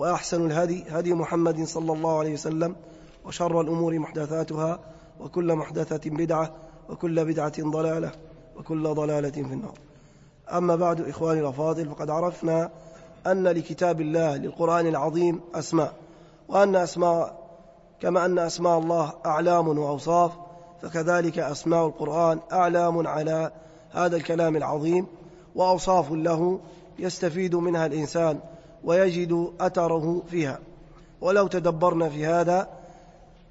وأحسن الهدي هدي محمد صلى الله عليه وسلم وشر الأمور محدثاتها وكل محدثة بدعة وكل بدعة ضلالة وكل ضلالة في النار. أما بعد إخواني الأفاضل فقد عرفنا أن لكتاب الله للقرآن العظيم أسماء. وأن أسماء كما أن أسماء الله أعلام وأوصاف فكذلك أسماء القرآن أعلام على هذا الكلام العظيم وأوصاف له يستفيد منها الإنسان. ويجد أثره فيها. ولو تدبرنا في هذا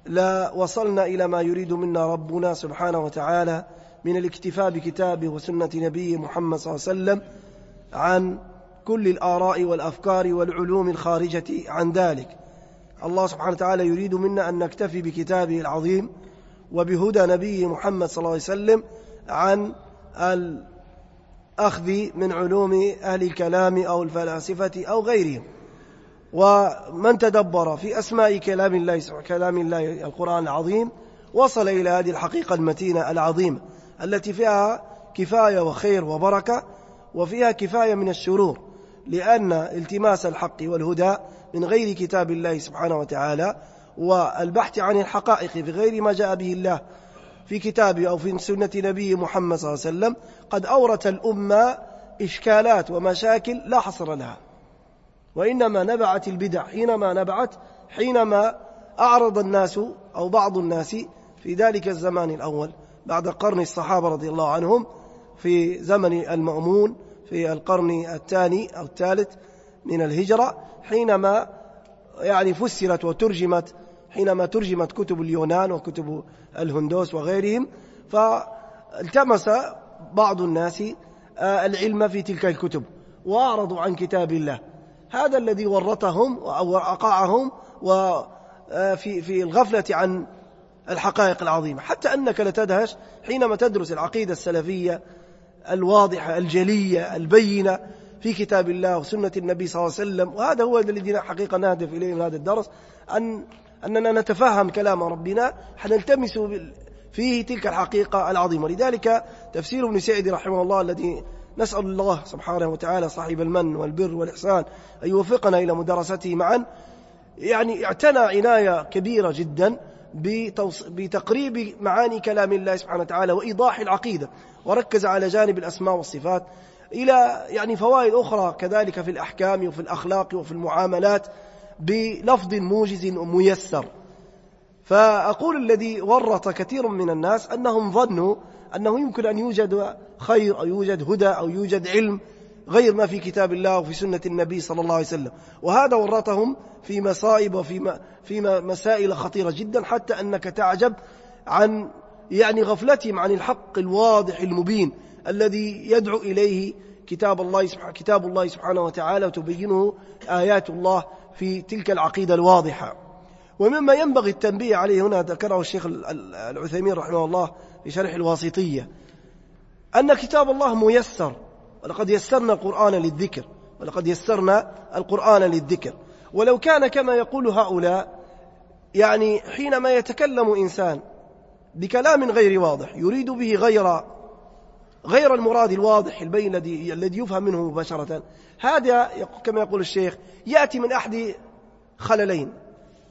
لا وصلنا إلى ما يريد منا ربنا سبحانه وتعالى من الاكتفاء بكتابه وسنة نبيه محمد صلى الله عليه وسلم عن كل الآراء والأفكار والعلوم الخارجة عن ذلك. الله سبحانه وتعالى يريد منا أن نكتفي بكتابه العظيم وبهدى نبيه محمد صلى الله عليه وسلم عن الأخذ من علوم أهل الكلام أو الفلاسفة أو غيرهم. ومن تدبر في أسماء كلام الله كلام الله القرآن العظيم وصل إلى هذه الحقيقة المتينة العظيمة التي فيها كفاية وخير وبركة وفيها كفاية من الشرور لأن التماس الحق والهدى من غير كتاب الله سبحانه وتعالى والبحث عن الحقائق بغير ما جاء به الله في كتابه أو في سنة نبيه محمد صلى الله عليه وسلم قد أورث الأمة إشكالات ومشاكل لا حصر لها. وإنما نبعت البدع حينما نبعت حينما أعرض الناس أو بعض الناس في ذلك الزمان الأول بعد قرن الصحابة رضي الله عنهم في زمن المأمون في القرن الثاني أو الثالث من الهجرة حينما يعني فسرت وترجمت حينما ترجمت كتب اليونان وكتب الهندوس وغيرهم فالتمس بعض الناس العلم في تلك الكتب وأعرضوا عن كتاب الله. هذا الذي ورطهم أو أقعهم وفي في الغفلة عن الحقائق العظيمة. حتى أنك لتدهش حينما تدرس العقيدة السلفية الواضحة الجلية البينة في كتاب الله وسنة النبي صلى الله عليه وسلم. وهذا هو الذي حقيقة نهدف إليه من هذا الدرس أن أننا نتفهم كلام ربنا حنلتمس فيه تلك الحقيقة العظيمة. لذلك تفسير ابن سعيد رحمه الله الذي نسأل الله سبحانه وتعالى صاحب المن والبر والإحسان أن يوفقنا إلى مدرسته معا. يعني اعتنى عناية كبيرة جدا بتقريب معاني كلام الله سبحانه وتعالى وإيضاح العقيدة وركز على جانب الأسماء والصفات إلى يعني فوائد أخرى كذلك في الأحكام وفي الأخلاق وفي المعاملات. بلفظ موجز وميسر. فأقول الذي ورط كثير من الناس أنهم ظنوا أنه يمكن أن يوجد خير أو يوجد هدى أو يوجد علم غير ما في كتاب الله وفي سنة النبي صلى الله عليه وسلم. وهذا ورطهم في مصائب وفي في مسائل خطيرة جدا حتى أنك تعجب عن يعني غفلتهم عن الحق الواضح المبين الذي يدعو إليه كتاب الله كتاب الله سبحانه وتعالى وتبينه آيات الله في تلك العقيدة الواضحة. ومما ينبغي التنبيه عليه هنا ذكره الشيخ العثيمين رحمه الله في شرح الواسطية أن كتاب الله ميسر ولقد يسرنا القرآن للذكر ولقد يسرنا القرآن للذكر. ولو كان كما يقول هؤلاء يعني حينما يتكلم إنسان بكلام غير واضح يريد به غير غير المراد الواضح البين الذي الذي يفهم منه مباشرة هذا كما يقول الشيخ يأتي من أحد خللين.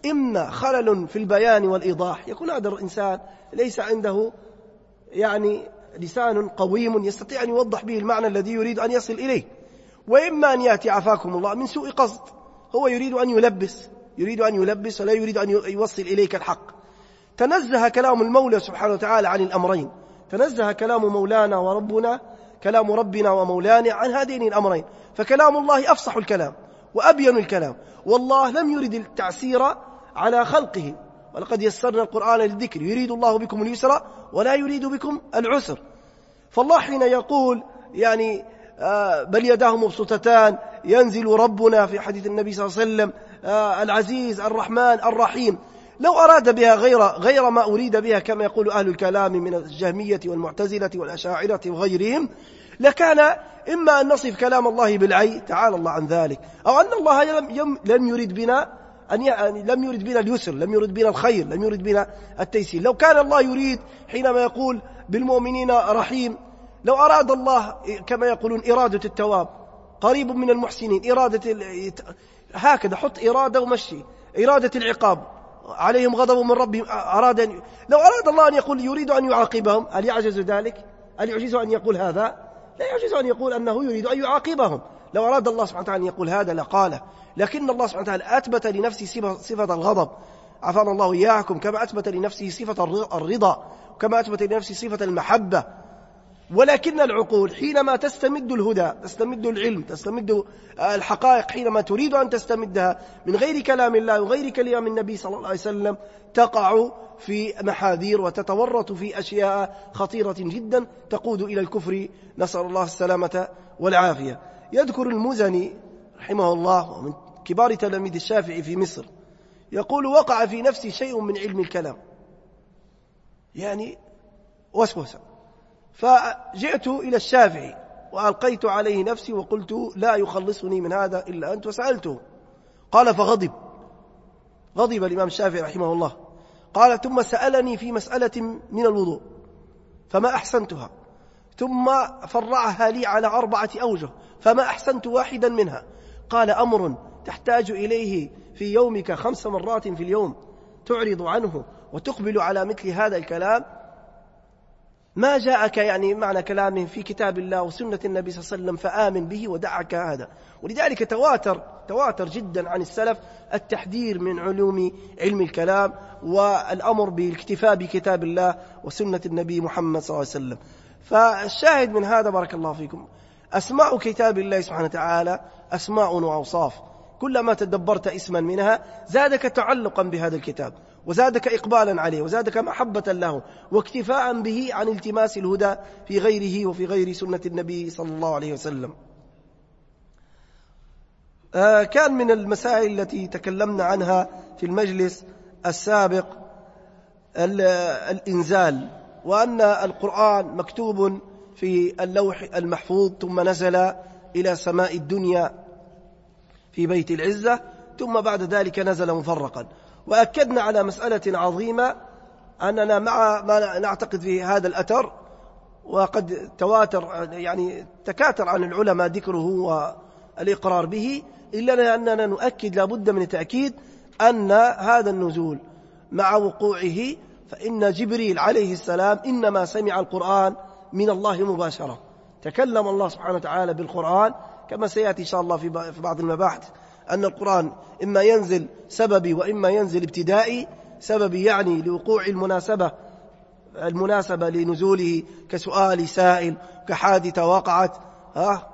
إما خلل في البيان والإيضاح. يكون هذا الإنسان ليس عنده يعني لسان قويم يستطيع أن يوضح به المعنى الذي يريد أن يصل إليه. وإما أن يأتي عفاكم الله من سوء قصد. هو يريد أن يلبس. يريد أن يلبس ولا يريد أن يوصل إليك الحق. تنزه كلام المولى سبحانه وتعالى عن الأمرين. تنزه كلام مولانا وربنا كلام ربنا ومولانا عن هذين الأمرين فكلام الله أفصح الكلام وأبين الكلام والله لم يرد التعسير على خلقه ولقد يسرنا القرآن للذكر يريد الله بكم اليسر ولا يريد بكم العسر. فالله حين يقول يعني آه، بل يداه مبسوطتان ينزل ربنا في حديث النبي صلى الله عليه وسلم آه، العزيز الرحمن الرحيم لو أراد بها غير غير ما أريد بها كما يقول أهل الكلام من الجهمية والمعتزلة والأشاعرة وغيرهم لكان إما أن نصف كلام الله بالعي تعالى الله عن ذلك أو أن الله لم, لم يريد بنا أن يعني لم يرد بنا اليسر لم يرد بنا الخير لم يرد بنا التيسير. لو كان الله يريد حينما يقول بالمؤمنين رحيم لو أراد الله كما يقولون إرادة التواب قريب من المحسنين إرادة هكذا حط إرادة ومشي إرادة العقاب. عليهم غضب من ربهم أراد أن لو أراد الله أن يقول يريد أن يعاقبهم هل يعجز ذلك؟ هل يعجز أن يقول هذا؟ لا يعجز أن يقول أنه يريد أن يعاقبهم لو أراد الله سبحانه وتعالى أن يقول هذا لقاله لكن الله سبحانه وتعالى أثبت لنفسه صفة الغضب عفانا الله إياكم كما أثبت لنفسه صفة الرضا كما أثبت لنفسه صفة المحبة ولكن العقول حينما تستمد الهدى تستمد العلم تستمد الحقائق حينما تريد أن تستمدها من غير كلام الله وغير كلام النبي صلى الله عليه وسلم تقع في محاذير وتتورط في أشياء خطيرة جدا تقود إلى الكفر. نسأل الله السلامة والعافية. يذكر المزني رحمه الله ومن كبار تلاميذ الشافعي في مصر يقول وقع في نفسي شيء من علم الكلام. يعني وسوسة. فجئت إلى الشافعي وألقيت عليه نفسي وقلت لا يخلصني من هذا إلا أنت وسألته. قال فغضب. غضب الإمام الشافعي رحمه الله. قال ثم سألني في مسألة من الوضوء. فما أحسنتها؟ ثم فرعها لي على أربعة أوجه. فما أحسنت واحدا منها؟ قال أمر تحتاج إليه في يومك خمس مرات في اليوم تعرض عنه وتقبل على مثل هذا الكلام ما جاءك يعني معنى كلامه في كتاب الله وسنة النبي صلى الله عليه وسلم فآمن به ودعك هذا. ولذلك تواتر تواتر جدا عن السلف التحذير من علوم علم الكلام والأمر بالاكتفاء بكتاب الله وسنة النبي محمد صلى الله عليه وسلم. فالشاهد من هذا بارك الله فيكم أسماء كتاب الله سبحانه وتعالى أسماء وأوصاف. كلما تدبرت اسما منها زادك تعلقا بهذا الكتاب. وزادك إقبالا عليه وزادك محبة له واكتفاء به عن التماس الهدى في غيره وفي غير سنة النبي صلى الله عليه وسلم. آه، كان من المسائل التي تكلمنا عنها في المجلس السابق الإنزال وأن القرآن مكتوب في اللوح المحفوظ ثم نزل إلى سماء الدنيا في بيت العزة ثم بعد ذلك نزل مفرقا. وأكدنا على مسألة عظيمة أننا مع ما نعتقد في هذا الأثر وقد تواتر يعني تكاثر عن العلماء ذكره والإقرار به إلا أننا نؤكد لابد من التأكيد أن هذا النزول مع وقوعه فإن جبريل عليه السلام إنما سمع القرآن من الله مباشرة. تكلم الله سبحانه وتعالى بالقرآن كما سيأتي إن شاء الله في بعض المباحث. أن القرآن إما ينزل سببي وإما ينزل ابتدائي سببي يعني لوقوع المناسبة المناسبة لنزوله كسؤال سائل كحادثة وقعت ها؟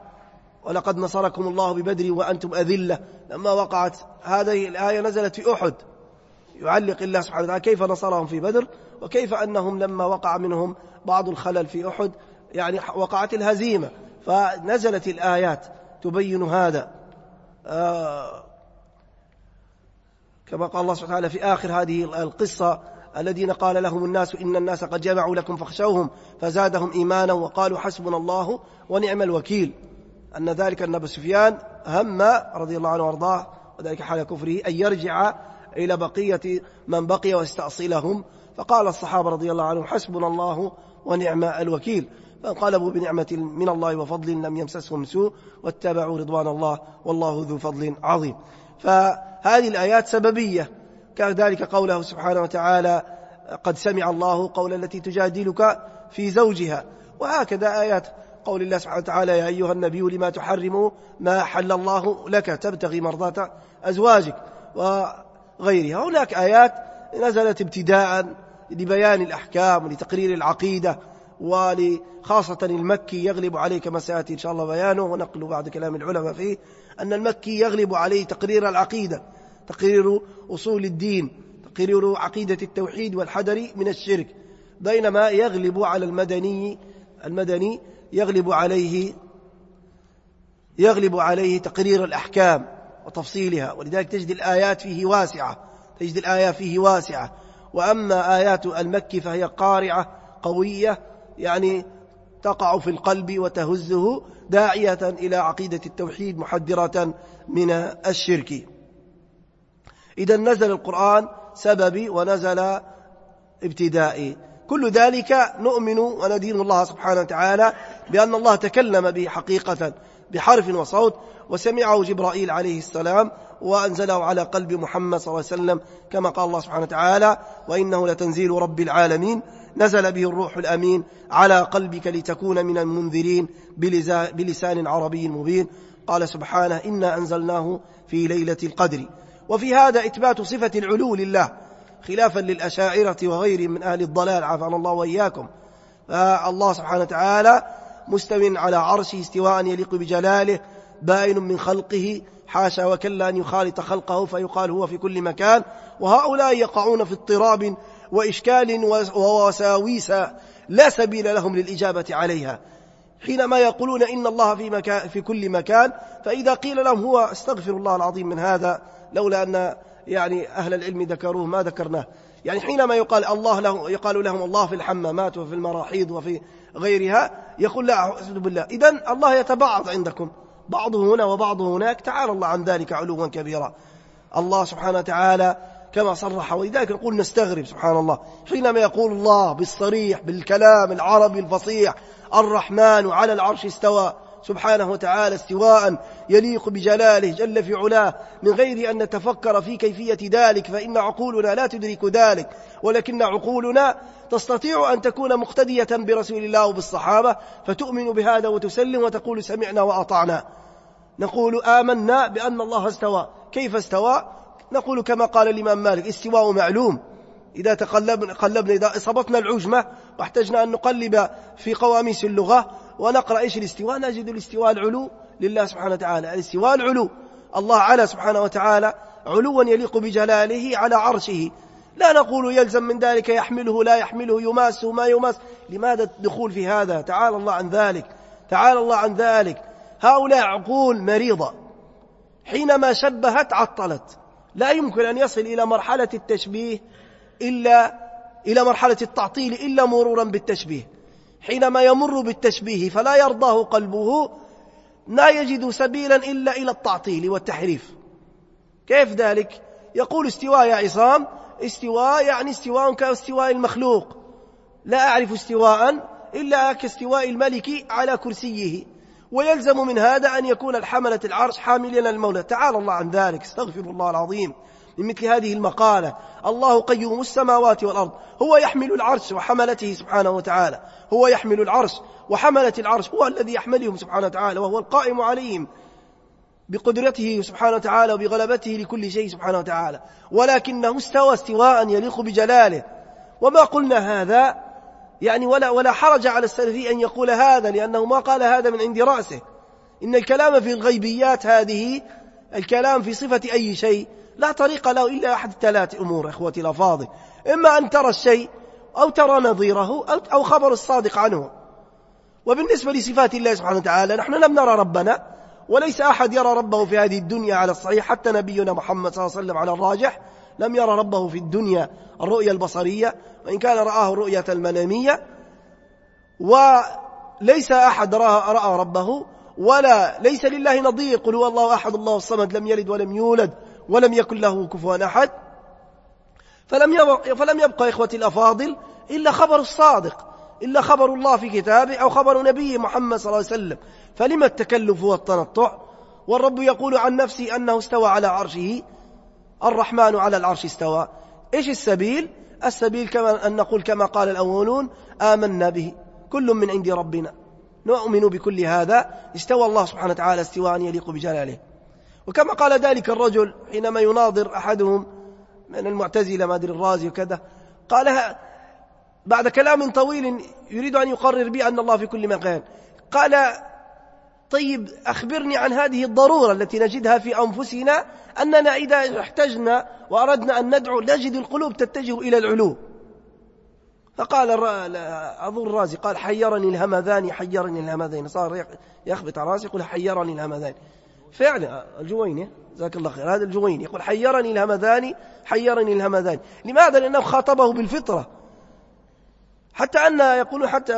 ولقد نصركم الله ببدر وأنتم أذلة. لما وقعت هذه الآية نزلت في أحد. يعلق الله سبحانه وتعالى كيف نصرهم في بدر وكيف أنهم لما وقع منهم بعض الخلل في أحد يعني وقعت الهزيمة. فنزلت الآيات تبين هذا. كما قال الله سبحانه وتعالى في آخر هذه القصة الذين قال لهم الناس إن الناس قد جمعوا لكم فاخشوهم فزادهم إيمانا وقالوا حسبنا الله ونعم الوكيل. أن ذلك أن أبو سفيان هم رضي الله عنه وأرضاه وذلك حال كفره أن يرجع إلى بقية من بقي واستأصلهم فقال الصحابة رضي الله عنهم حسبنا الله ونعم الوكيل. فانقلبوا بنعمة من الله وفضل لم يمسسهم سوء واتبعوا رضوان الله والله ذو فضل عظيم. فهذه الآيات سببية. كذلك قوله سبحانه وتعالى قد سمع الله قول التي تجادلك في زوجها. وهكذا آيات قول الله سبحانه وتعالى يا أيها النبي لما تحرم ما حل الله لك تبتغي مرضات أزواجك غيرها هناك آيات نزلت ابتداء لبيان الأحكام ولتقرير العقيدة ولخاصة المكي يغلب عليه كما سيأتي إن شاء الله بيانه ونقل بعد كلام العلماء فيه أن المكي يغلب عليه تقرير العقيدة تقرير أصول الدين تقرير عقيدة التوحيد والحذر من الشرك. بينما يغلب على المدني المدني يغلب عليه يغلب عليه تقرير الأحكام وتفصيلها. ولذلك تجد الآيات فيه واسعة تجد الآية فيه واسعة. وأما آيات المكي فهي قارعة قوية يعني تقع في القلب وتهزه داعية إلى عقيدة التوحيد محذرة من الشرك. إذا نزل القرآن سببي ونزل ابتدائي كل ذلك نؤمن وندين الله سبحانه وتعالى بأن الله تكلم به حقيقة بحرف وصوت وسمعه جبرائيل عليه السلام وأنزله على قلب محمد صلى الله عليه وسلم كما قال الله سبحانه وتعالى وإنه لتنزيل رب العالمين نزل به الروح الأمين على قلبك لتكون من المنذرين بلسان عربي مبين. قال سبحانه إنا أنزلناه في ليلة القدر. وفي هذا إثبات صفة العلو لله خلافا للأشاعرة وغيرهم من أهل الضلال عافانا الله وإياكم. فالله سبحانه وتعالى مستو على عرشه استواء يليق بجلاله بائن من خلقه حاشا وكلا أن يخالط خلقه فيقال هو في كل مكان. وهؤلاء يقعون في اضطراب وإشكال ووساويس لا سبيل لهم للإجابة عليها. حينما يقولون إن الله في, مكان في كل مكان فإذا قيل لهم هو استغفر الله العظيم من هذا لولا أن يعني أهل العلم ذكروه ما ذكرناه. يعني حينما يقال الله له يقال لهم الله في الحمامات وفي المراحيض وفي غيرها يقول لا أعوذ بالله. إذا الله يتبعض عندكم. بعضه هنا وبعضه هناك. تعالى الله عن ذلك علوا كبيرا. الله سبحانه وتعالى كما صرح ولذلك نقول نستغرب سبحان الله حينما يقول الله بالصريح بالكلام العربي الفصيح الرحمن على العرش استوى سبحانه وتعالى استواء يليق بجلاله جل في علاه من غير أن نتفكر في كيفية ذلك فإن عقولنا لا تدرك ذلك ولكن عقولنا تستطيع أن تكون مقتدية برسول الله وبالصحابة فتؤمن بهذا وتسلم وتقول سمعنا وأطعنا. نقول آمنا بأن الله استوى. كيف استوى؟ نقول كما قال الإمام مالك استواء معلوم. إذا تقلبنا قلبنا إذا أصابتنا العجمة واحتجنا أن نقلب في قواميس اللغة ونقرأ إيش الاستواء؟ نجد الاستواء العلو لله سبحانه وتعالى. الاستواء العلو. الله على سبحانه وتعالى علوا يليق بجلاله على عرشه. لا نقول يلزم من ذلك يحمله لا يحمله يماسه ما يماس. لماذا الدخول في هذا؟ تعالى الله عن ذلك. تعالى الله عن ذلك. هؤلاء عقول مريضة. حينما شبهت عطلت. لا يمكن أن يصل إلى مرحلة التشبيه إلا إلى مرحلة التعطيل إلا مرورا بالتشبيه. حينما يمر بالتشبيه فلا يرضاه قلبه لا يجد سبيلا إلا إلى التعطيل والتحريف. كيف ذلك؟ يقول استواء يا عصام استواء يعني استواء كاستواء المخلوق. لا أعرف استواء إلا كاستواء الملك على كرسيه. ويلزم من هذا أن يكون الحملة العرش حاملين المولى. تعالى الله عن ذلك. استغفر الله العظيم. من مثل هذه المقالة. الله قيوم السماوات والأرض. هو يحمل العرش وحملته سبحانه وتعالى. هو يحمل العرش وحملة العرش. هو الذي يحملهم سبحانه وتعالى. وهو القائم عليهم. بقدرته سبحانه وتعالى وبغلبته لكل شيء سبحانه وتعالى. ولكنه استوى استواء يليق بجلاله. وما قلنا هذا يعني ولا ولا حرج على السلفي أن يقول هذا لأنه ما قال هذا من عند رأسه. إن الكلام في الغيبيات هذه الكلام في صفة أي شيء لا طريق له إلا أحد ثلاث أمور إخوتي الأفاضل. إما أن ترى الشيء أو ترى نظيره أو خبر الصادق عنه. وبالنسبة لصفات الله سبحانه وتعالى نحن لم نرى ربنا وليس أحد يرى ربه في هذه الدنيا على الصحيح حتى نبينا محمد صلى الله عليه وسلم على الراجح. لم يرى ربه في الدنيا الرؤية البصرية وإن كان رآه الرؤية المنامية وليس أحد رأى ربه ولا ليس لله نظير. قل هو الله أحد الله الصمد لم يلد ولم يولد ولم يكن له كفوا أحد. فلم يبقى, فلم يبقى إخوتي الأفاضل إلا خبر الصادق إلا خبر الله في كتابه أو خبر نبيه محمد صلى الله عليه وسلم. فلما التكلف والتنطع؟ والرب يقول عن نفسه أنه استوى على عرشه الرحمن على العرش استوى. إيش السبيل؟ السبيل كما أن نقول كما قال الأولون آمنا به. كل من عند ربنا. نؤمن بكل هذا. استوى الله سبحانه وتعالى استواء يليق بجلاله. وكما قال ذلك الرجل حينما يناظر أحدهم من المعتزلة ما أدري الرازي وكذا قال بعد كلام طويل يريد أن يقرر بي أن الله في كل مكان. قال طيب أخبرني عن هذه الضرورة التي نجدها في أنفسنا أننا إذا احتجنا وأردنا أن ندعو نجد القلوب تتجه إلى العلو. فقال أظن الرازي قال حيرني الهمذان حيرني الهمذان صار يخبط على راسي يقول حيرني الهمذان. فعلا الجويني جزاك الله خير هذا الجويني يقول حيرني الهمذان حيرني الهمذان. لماذا؟ لأنه خاطبه بالفطرة. حتى أن يقول حتى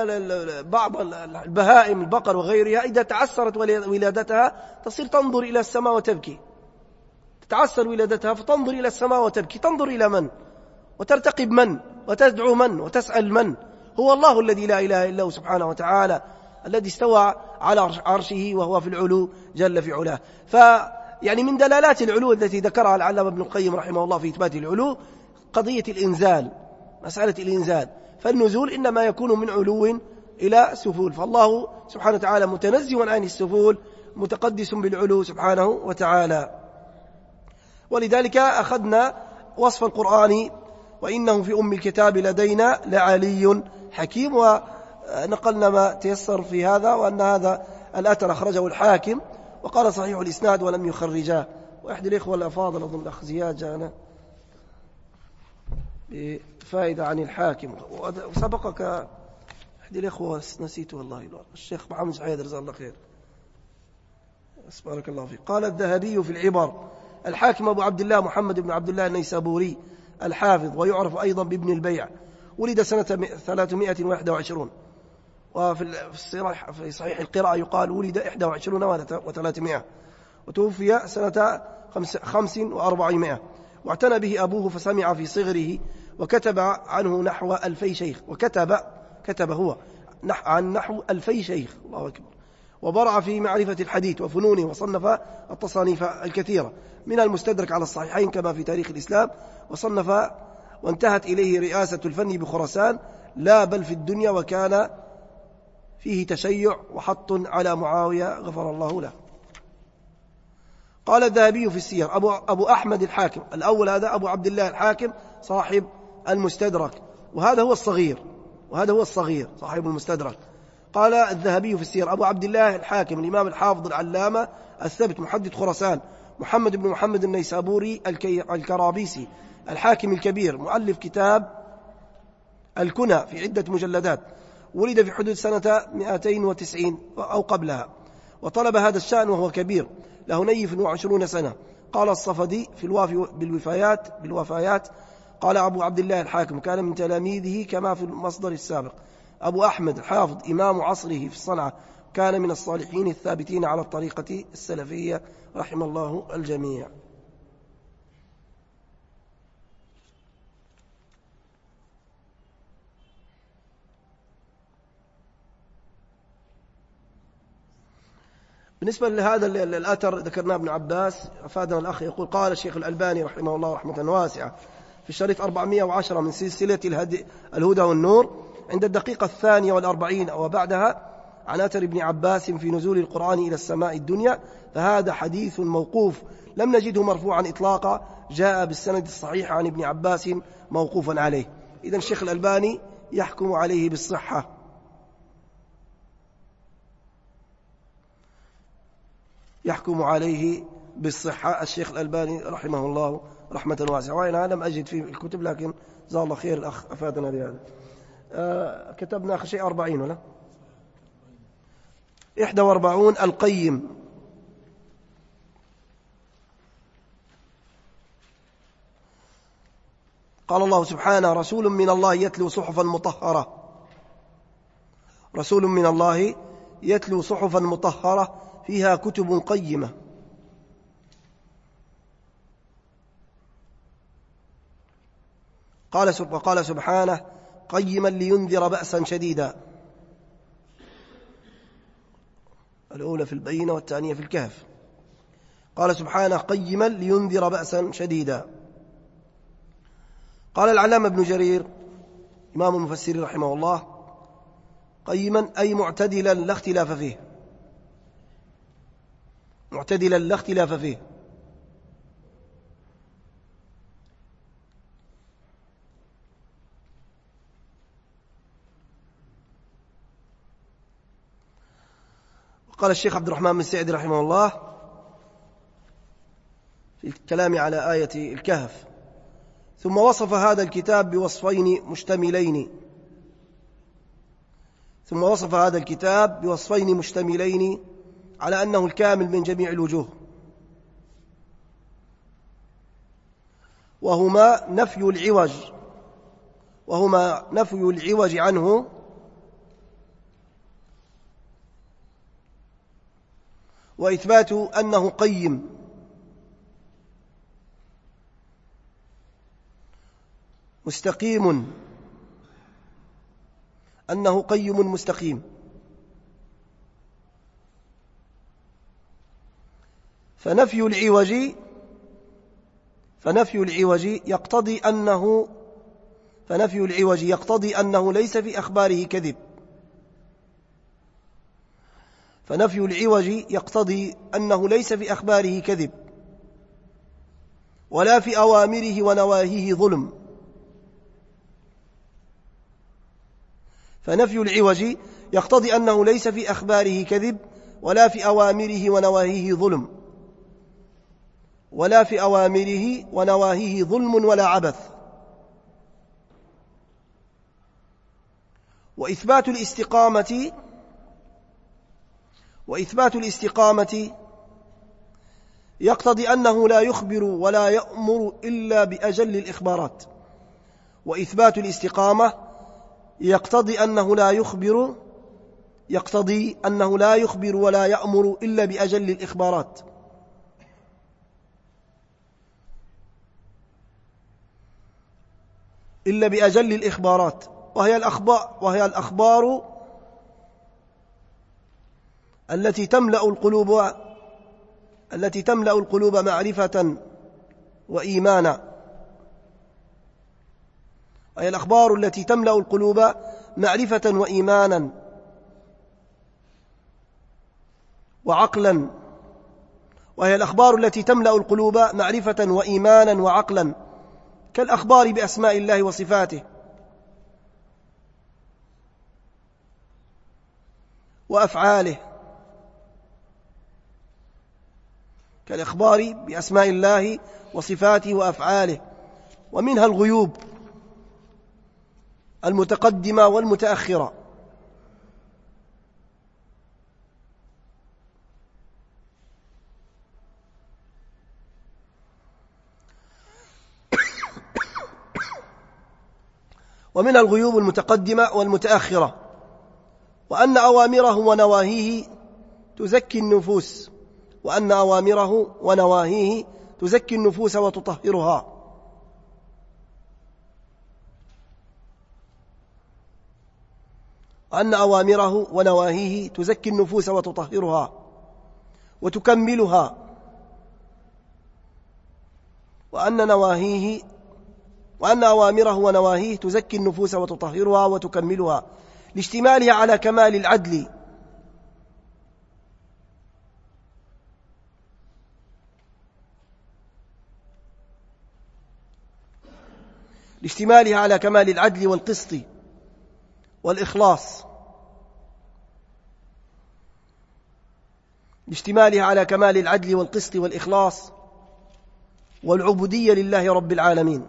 بعض البهائم البقر وغيرها إذا تعسرت ولادتها تصير تنظر إلى السماء وتبكي. تتعسر ولادتها فتنظر إلى السماء وتبكي. تنظر إلى من؟ وترتقب من؟ وتدعو من؟ وتسأل من؟ هو الله الذي لا إله إلا هو سبحانه وتعالى الذي استوى على عرشه وهو في العلو جل في علاه. فيعني من دلالات العلو التي ذكرها العلامة ابن القيم رحمه الله في إثبات العلو قضية الإنزال مسألة الإنزال. فالنزول إنما يكون من علو إلى سفول. فالله سبحانه وتعالى متنزه عن السفول متقدس بالعلو سبحانه وتعالى. ولذلك أخذنا وصف القرآن وإنه في أم الكتاب لدينا لعلي حكيم ونقلنا ما تيسر في هذا وأن هذا الأثر أخرجه الحاكم وقال صحيح الإسناد ولم يخرجاه. وإحدى الإخوة الأفاضل أظن الأخ زياد جاءنا. بفائدة عن الحاكم. وسبقك أحد الإخوة نسيت والله الشيخ محمد سعيد رضي الله خير. بارك الله فيك. قال الذهبي في العبر الحاكم أبو عبد الله محمد بن عبد الله النيسابوري الحافظ ويعرف أيضا بابن البيع. ولد سنة 321 وفي الصحيح في صحيح القراءة يقال ولد 21 و300 وتوفي سنة 45 واعتنى به أبوه فسمع في صغره وكتب عنه نحو ألفي شيخ. وكتب كتب هو عن نحو ألفي شيخ. الله أكبر. وبرع في معرفة الحديث وفنونه وصنف التصانيف الكثيرة. من المستدرك على الصحيحين كما في تاريخ الإسلام وصنف وانتهت إليه رئاسة الفن بخرسان لا بل في الدنيا وكان فيه تشيع وحط على معاوية غفر الله له. قال الذهبي في السير أبو, أبو أحمد الحاكم الأول هذا أبو عبد الله الحاكم صاحب المستدرك وهذا هو الصغير وهذا هو الصغير صاحب المستدرك. قال الذهبي في السير أبو عبد الله الحاكم الإمام الحافظ العلامة الثبت محدث خراسان محمد بن محمد النيسابوري الكرابيسي الحاكم الكبير مؤلف كتاب الكنى في عدة مجلدات. ولد في حدود سنة 290 أو قبلها. وطلب هذا الشأن وهو كبير له نيف وعشرون سنة. قال الصفدي في الوافي بالوفايات بالوفايات قال أبو عبد الله الحاكم كان من تلاميذه كما في المصدر السابق. أبو أحمد الحافظ إمام عصره في الصنعة كان من الصالحين الثابتين على الطريقة السلفية رحم الله الجميع. بالنسبة لهذا الأثر ذكرناه ابن عباس أفادنا الأخ يقول قال الشيخ الألباني رحمه الله رحمة واسعة في الشريط 410 من سلسلة الهدى والنور عند الدقيقة الثانية والأربعين وبعدها عن أثر ابن عباس في نزول القرآن إلى السماء الدنيا فهذا حديث موقوف. لم نجده مرفوعا إطلاقا جاء بالسند الصحيح عن ابن عباس موقوفا عليه. إذا الشيخ الألباني يحكم عليه بالصحة. يحكم عليه بالصحة. الشيخ الألباني رحمه الله رحمة واسعة. وأنا لم أجد في الكتب لكن جزاه الله خير الأخ أفادنا بهذا. آه كتبنا آخر شيء أربعين ولا؟ إحدى وأربعون القيم. قال الله سبحانه رسول من الله يتلو صحفا مطهرة. رسول من الله يتلو صحفا مطهرة فيها كتب قيمة. قال وقال سبحانه قيما لينذر بأسا شديدا. الأولى في البينة والثانية في الكهف. قال سبحانه قيما لينذر بأسا شديدا. قال العلامة ابن جرير إمام المفسرين رحمه الله قيما أي معتدلا لا اختلاف فيه. معتدلا لا اختلاف فيه. قال الشيخ عبد الرحمن بن سعد رحمه الله في الكلام على آية الكهف. ثم وصف هذا الكتاب بوصفين مشتملين. ثم وصف هذا الكتاب بوصفين مشتملين على أنه الكامل من جميع الوجوه. وهما نفي العوج. وهما نفي العوج عنه وإثبات أنه قيم. مستقيم. أنه قيم مستقيم. فنفي العوج فنفي العوج يقتضي أنه فنفي العوج يقتضي أنه ليس في أخباره كذب. فنفي العوج يقتضي أنه ليس في أخباره كذب ولا في أوامره ونواهيه ظلم. فنفي العوج يقتضي أنه ليس في أخباره كذب ولا في أوامره ونواهيه ظلم. ولا في أوامره ونواهيه ظلم ولا عبث. وإثبات الاستقامة وإثبات الاستقامة يقتضي أنه لا يخبر ولا يأمر إلا بأجل الإخبارات. وإثبات الاستقامة يقتضي أنه لا يخبر يقتضي أنه لا يخبر ولا يأمر إلا بأجل الإخبارات. إلا بأجل الإخبارات. وهي الأخبار وهي الأخبار التي تملأ القلوب التي تملأ القلوب معرفة وإيمانا. وهي الأخبار التي تملأ القلوب معرفة وإيمانا. وعقلا. وهي الأخبار التي تملأ القلوب معرفة وإيمانا وعقلا. كالأخبار بأسماء الله وصفاته. وأفعاله. كالإخبار بأسماء الله وصفاته وأفعاله ومنها الغيوب المتقدمة والمتأخرة. ومن الغيوب المتقدمة والمتأخرة وأن أوامره ونواهيه تزكي النفوس. وأن أوامره ونواهيه تزكي النفوس وتطهرها. وأن أوامره ونواهيه تزكي النفوس وتطهرها وتكملها. وأن نواهيه وأن أوامره ونواهيه تزكي النفوس وتطهرها وتكملها لاشتمالها على كمال العدل. لاشتمالها على كمال العدل والقسط والإخلاص. لاشتمالها على كمال العدل والقسط والإخلاص والعبودية لله رب العالمين.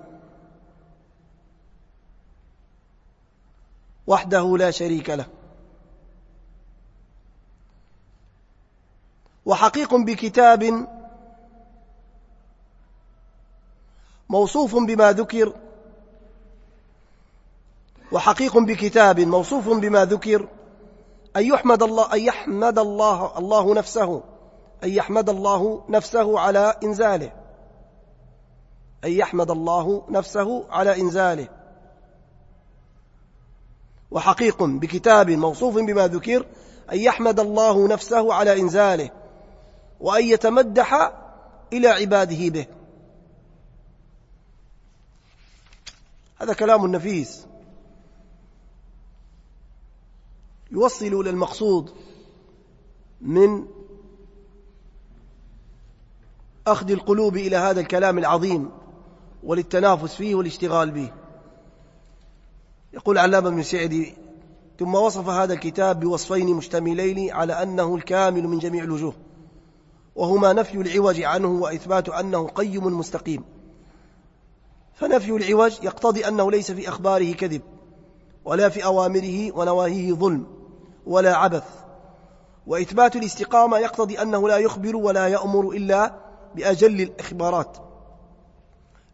وحده لا شريك له. وحقيق بكتاب موصوف بما ذكر وحقيق بكتاب موصوف بما ذكر أن يحمد الله أن يحمد الله الله نفسه أن يحمد الله نفسه على إنزاله. أن يحمد الله نفسه على إنزاله. وحقيق بكتاب موصوف بما ذكر أن يحمد الله نفسه على إنزاله وأن يتمدح إلى عباده به. هذا كلام نفيس يوصل إلى المقصود من أخذ القلوب إلى هذا الكلام العظيم وللتنافس فيه والاشتغال به. يقول علامة بن سعدي ثم وصف هذا الكتاب بوصفين مشتملين على أنه الكامل من جميع الوجوه وهما نفي العوج عنه وإثبات أنه قيم مستقيم. فنفي العوج يقتضي أنه ليس في أخباره كذب ولا في أوامره ونواهيه ظلم. ولا عبث. وإثبات الاستقامة يقتضي أنه لا يخبر ولا يأمر إلا بأجل الإخبارات.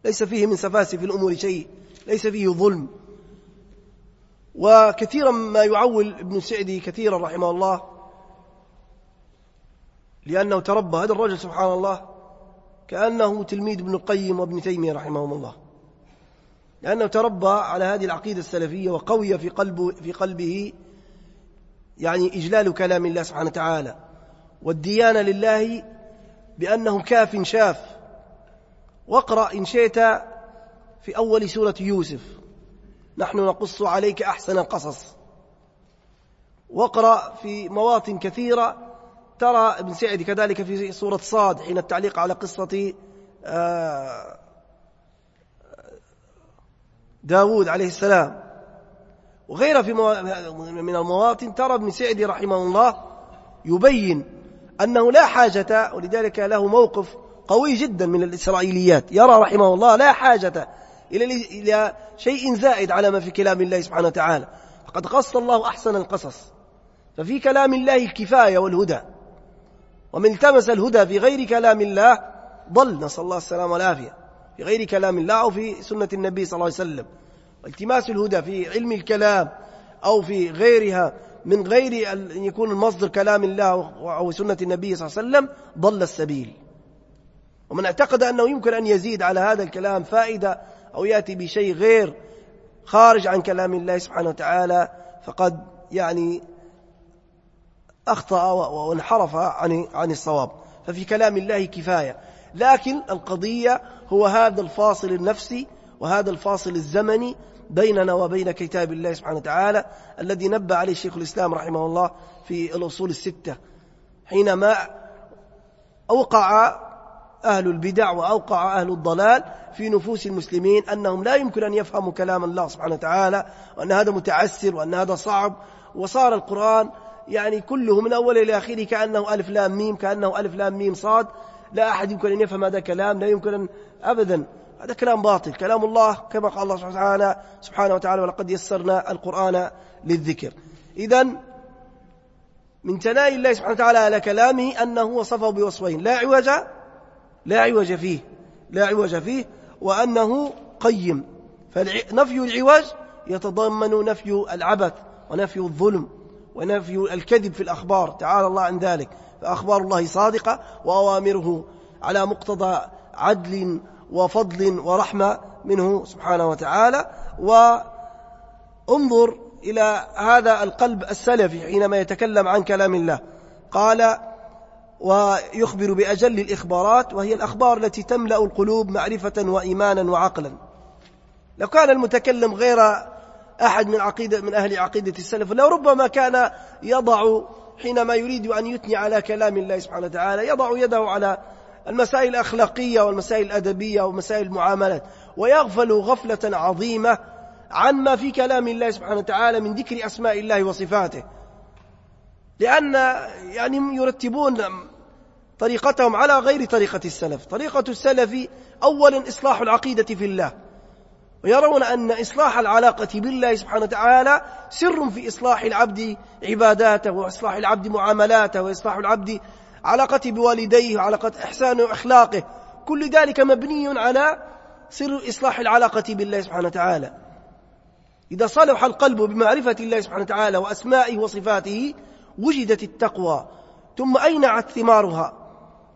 ليس فيه من سفاسف الأمور شيء ليس فيه ظلم. وكثيرا ما يعول ابن سعدي كثيرا رحمه الله لأنه تربى هذا الرجل سبحان الله كأنه تلميذ ابن القيم وابن تيمية رحمهم الله. لأنه تربى على هذه العقيدة السلفية وقوي في قلبه, في قلبه يعني إجلال كلام الله سبحانه وتعالى والديانة لله بأنه كاف شاف. واقرأ إن شئت في أول سورة يوسف. نحن نقص عليك أحسن القصص. واقرأ في مواطن كثيرة. ترى ابن سعد كذلك في سورة صاد حين التعليق على قصة آه، داود عليه السلام. وغيرها في من المواطن ترى ابن سعدي رحمه الله يبين أنه لا حاجة ولذلك له موقف قوي جدا من الإسرائيليات. يرى رحمه الله لا حاجة إلى شيء زائد على ما في كلام الله سبحانه وتعالى. فقد قص الله أحسن القصص. ففي كلام الله الكفاية والهدى. ومن التمس الهدى في غير كلام الله ضل. نسأل الله السلامة والعافية. في غير كلام الله أو في سنة النبي صلى الله عليه وسلم. والتماس الهدى في علم الكلام أو في غيرها من غير أن يكون المصدر كلام الله أو سنة النبي صلى الله عليه وسلم ضل السبيل. ومن اعتقد أنه يمكن أن يزيد على هذا الكلام فائدة أو يأتي بشيء غير خارج عن كلام الله سبحانه وتعالى فقد يعني أخطأ وانحرف عن عن الصواب. ففي كلام الله كفاية. لكن القضية هو هذا الفاصل النفسي وهذا الفاصل الزمني بيننا وبين كتاب الله سبحانه وتعالى الذي نبه عليه شيخ الإسلام رحمه الله في الأصول الستة. حينما أوقع أهل البدع وأوقع أهل الضلال في نفوس المسلمين أنهم لا يمكن أن يفهموا كلام الله سبحانه وتعالى وأن هذا متعسر وأن هذا صعب. وصار القرآن يعني كله من أوله إلى آخره كأنه ألف لام ميم كأنه ألف لام ميم صاد. لا أحد يمكن أن يفهم هذا كلام لا يمكن أن أبدا. هذا كلام باطل كلام الله كما قال الله سبحانه وتعالى سبحانه وتعالى ولقد يسرنا القرآن للذكر إذا من ثناء الله سبحانه وتعالى على كلامه أنه وصفه بوصفين لا عوج لا عوج فيه لا عوج فيه وأنه قيم. فنفي العوج يتضمن نفي العبث ونفي الظلم ونفي الكذب في الأخبار تعالى الله عن ذلك. فأخبار الله صادقة وأوامره على مقتضى عدل وفضل ورحمة منه سبحانه وتعالى. وانظر إلى هذا القلب السلفي حينما يتكلم عن كلام الله. قال ويخبر بأجل الإخبارات وهي الأخبار التي تملأ القلوب معرفة وإيمانا وعقلا. لو كان المتكلم غير أحد من عقيدة من أهل عقيدة السلف لربما كان يضع حينما يريد أن يثني على كلام الله سبحانه وتعالى يضع يده على المسائل الأخلاقية والمسائل الأدبية ومسائل المعاملات. ويغفل غفلة عظيمة عن ما في كلام الله سبحانه وتعالى من ذكر أسماء الله وصفاته. لأن يعني يرتبون طريقتهم على غير طريقة السلف. طريقة السلف أولا إصلاح العقيدة في الله. ويرون أن إصلاح العلاقة بالله سبحانه وتعالى سر في إصلاح العبد عباداته وإصلاح العبد معاملاته وإصلاح العبد علاقته بوالديه وعلاقة إحسانه وأخلاقه. كل ذلك مبني على سر إصلاح العلاقة بالله سبحانه وتعالى. إذا صلح القلب بمعرفة الله سبحانه وتعالى وأسمائه وصفاته وجدت التقوى. ثم أينعت ثمارها؟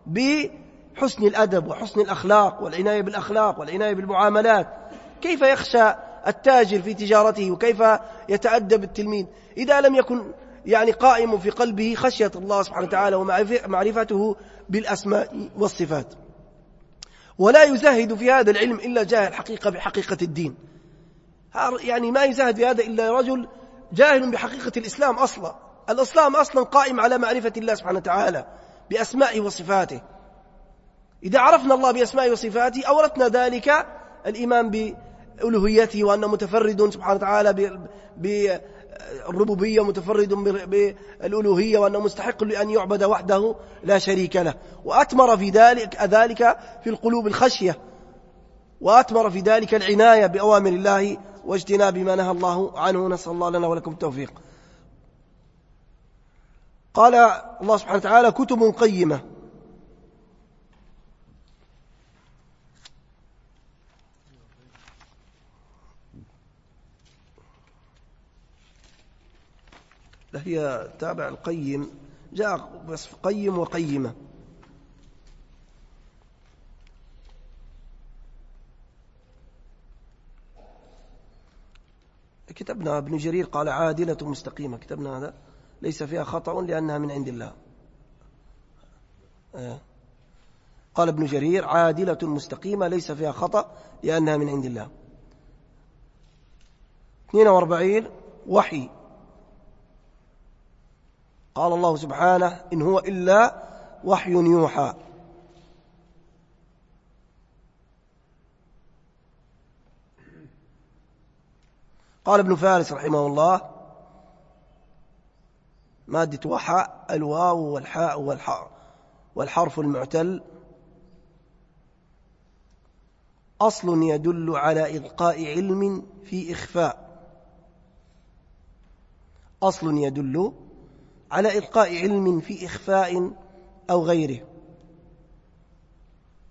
بحسن الأدب وحسن الأخلاق والعناية بالأخلاق والعناية بالمعاملات. كيف يخشى التاجر في تجارته؟ وكيف يتأدب التلميذ؟ إذا لم يكن يعني قائم في قلبه خشية الله سبحانه وتعالى ومعرفته بالأسماء والصفات. ولا يزهد في هذا العلم إلا جاهل حقيقة بحقيقة الدين. يعني ما يزهد في هذا إلا رجل جاهل بحقيقة الإسلام أصلا. الإسلام أصلا قائم على معرفة الله سبحانه وتعالى بأسمائه وصفاته. إذا عرفنا الله بأسمائه وصفاته أورثنا ذلك الإيمان بألوهيته وأنه متفرد سبحانه وتعالى بالربوبية متفرد بالألوهية وأنه مستحق لأن يعبد وحده لا شريك له. وأتمر في ذلك ذلك في القلوب الخشية. وأتمر في ذلك العناية بأوامر الله واجتناب ما نهى الله عنه. نسأل الله لنا ولكم التوفيق. قال الله سبحانه وتعالى كتب قيمة. هي تابع القيم جاء وصف قيم وقيمة. كتبنا ابن جرير قال عادلة مستقيمة. كتبنا هذا ليس فيها خطأ لأنها من عند الله. آه. قال ابن جرير عادلة مستقيمة ليس فيها خطأ لأنها من عند الله. 42 وحي. قال الله سبحانه إن هو إلا وحي يوحى. قال ابن فارس رحمه الله مادة وحاء الواو والحاء والحاء والحرف المعتل. أصل يدل على إلقاء علم في إخفاء. أصل يدل على إلقاء علم في إخفاء أو غيره.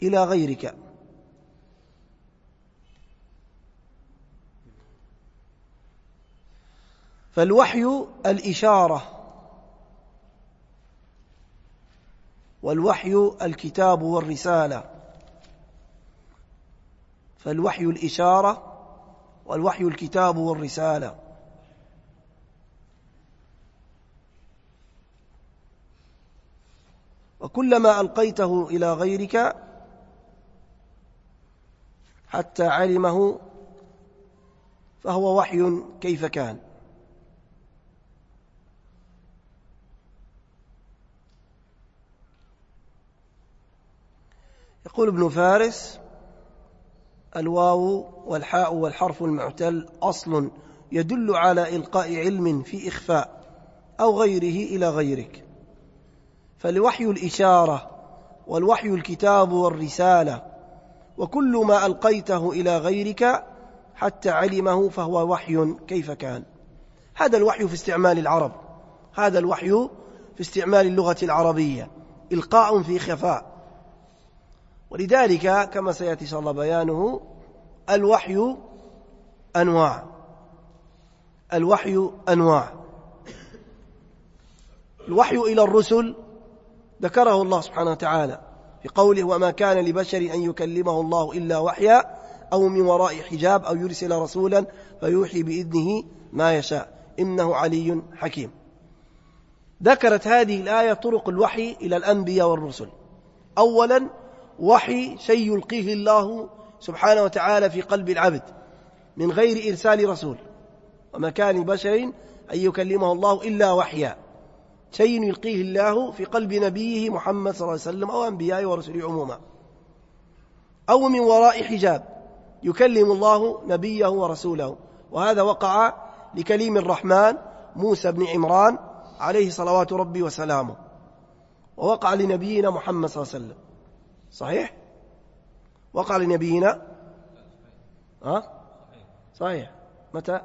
إلى غيرك. فالوحي الإشارة. والوحي الكتاب والرسالة. فالوحي الإشارة والوحي الكتاب والرسالة. وكلما ألقيته إلى غيرك حتى علمه فهو وحي كيف كان. يقول ابن فارس الواو والحاء والحرف المعتل أصل يدل على إلقاء علم في إخفاء أو غيره إلى غيرك. فالوحي الإشارة والوحي الكتاب والرسالة وكل ما ألقيته إلى غيرك حتى علمه فهو وحي كيف كان. هذا الوحي في استعمال العرب هذا الوحي في استعمال اللغة العربية إلقاء في خفاء. ولذلك كما سيأتي إن شاء الله بيانه الوحي أنواع الوحي أنواع. الوحي إلى الرسل ذكره الله سبحانه وتعالى في قوله وما كان لبشر أن يكلمه الله إلا وحيا أو من وراء حجاب أو يرسل رسولا فيوحي بإذنه ما يشاء إنه علي حكيم. ذكرت هذه الآية طرق الوحي إلى الأنبياء والرسل. أولا وحي شيء يلقيه الله سبحانه وتعالى في قلب العبد من غير إرسال رسول. وما كان لبشر أن يكلمه الله إلا وحيا. شيء يلقيه الله في قلب نبيه محمد صلى الله عليه وسلم أو أنبيائه ورسله عموما. أو من وراء حجاب يكلم الله نبيه ورسوله. وهذا وقع لكليم الرحمن موسى بن عمران عليه صلوات ربي وسلامه. ووقع لنبينا محمد صلى الله عليه وسلم. صحيح؟ وقع لنبينا؟ ها؟ صحيح. متى؟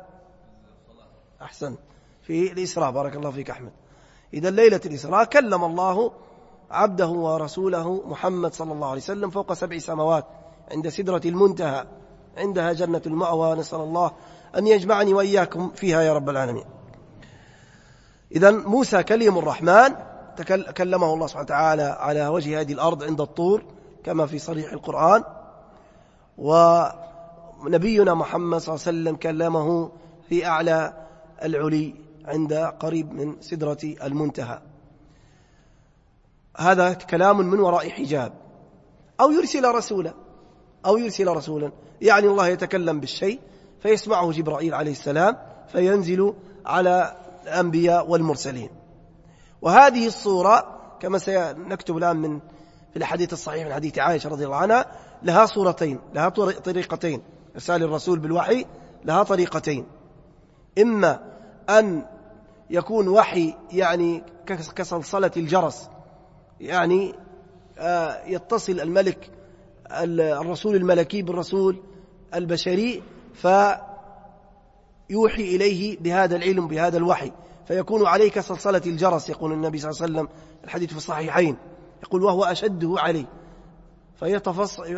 أحسن. في الإسراء. بارك الله فيك أحمد. إذا ليلة الإسراء كلم الله عبده ورسوله محمد صلى الله عليه وسلم فوق سبع سماوات عند سدرة المنتهى عندها جنة المأوى نسأل الله أن يجمعني وإياكم فيها يا رب العالمين. إذا موسى كليم الرحمن كلمه الله سبحانه وتعالى على وجه هذه الأرض عند الطور كما في صريح القرآن. ونبينا محمد صلى الله عليه وسلم كلمه في أعلى العلي عند قريب من سدرة المنتهى. هذا كلام من وراء حجاب. أو يرسل رسولا أو يرسل رسولا. يعني الله يتكلم بالشيء فيسمعه جبرائيل عليه السلام فينزل على الأنبياء والمرسلين. وهذه الصورة كما سنكتب الآن من في الحديث الصحيح من حديث عائشة رضي الله عنها لها صورتين لها طريقتين. إرسال الرسول بالوحي لها طريقتين. إما أن يكون وحي يعني كصلصلة الجرس. يعني آه، يتصل الملك الرسول الملكي بالرسول البشري فيوحي إليه بهذا العلم بهذا الوحي. فيكون عليك صلصلة الجرس يقول النبي صلى الله عليه وسلم الحديث في الصحيحين. يقول وهو أشده علي.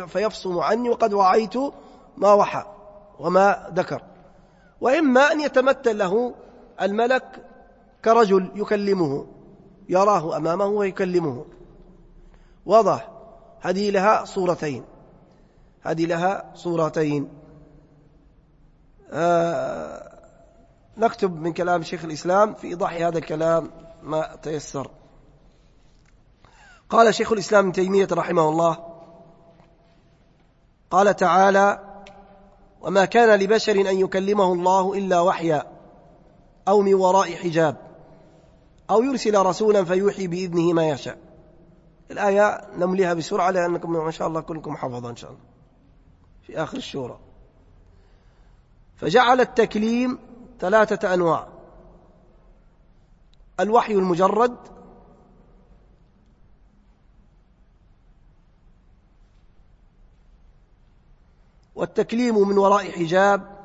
فيفصم عني وقد وعيت ما وحى وما ذكر. وإما أن يتمثل له الملك كرجل يكلمه يراه أمامه ويكلمه. واضح؟ هذه لها صورتين. هذه لها صورتين. آه نكتب من كلام شيخ الإسلام في إيضاح هذا الكلام ما تيسر. قال شيخ الإسلام ابن تيمية رحمه الله قال تعالى وما كان لبشر أن يكلمه الله إلا وحيا أو من وراء حجاب. أو يرسل رسولا فيوحي بإذنه ما يشاء. الآية نمليها بسرعة لأنكم ما شاء الله كلكم حفظا إن شاء الله. في آخر الشورى. فجعل التكليم ثلاثة أنواع. الوحي المجرد والتكليم من وراء حجاب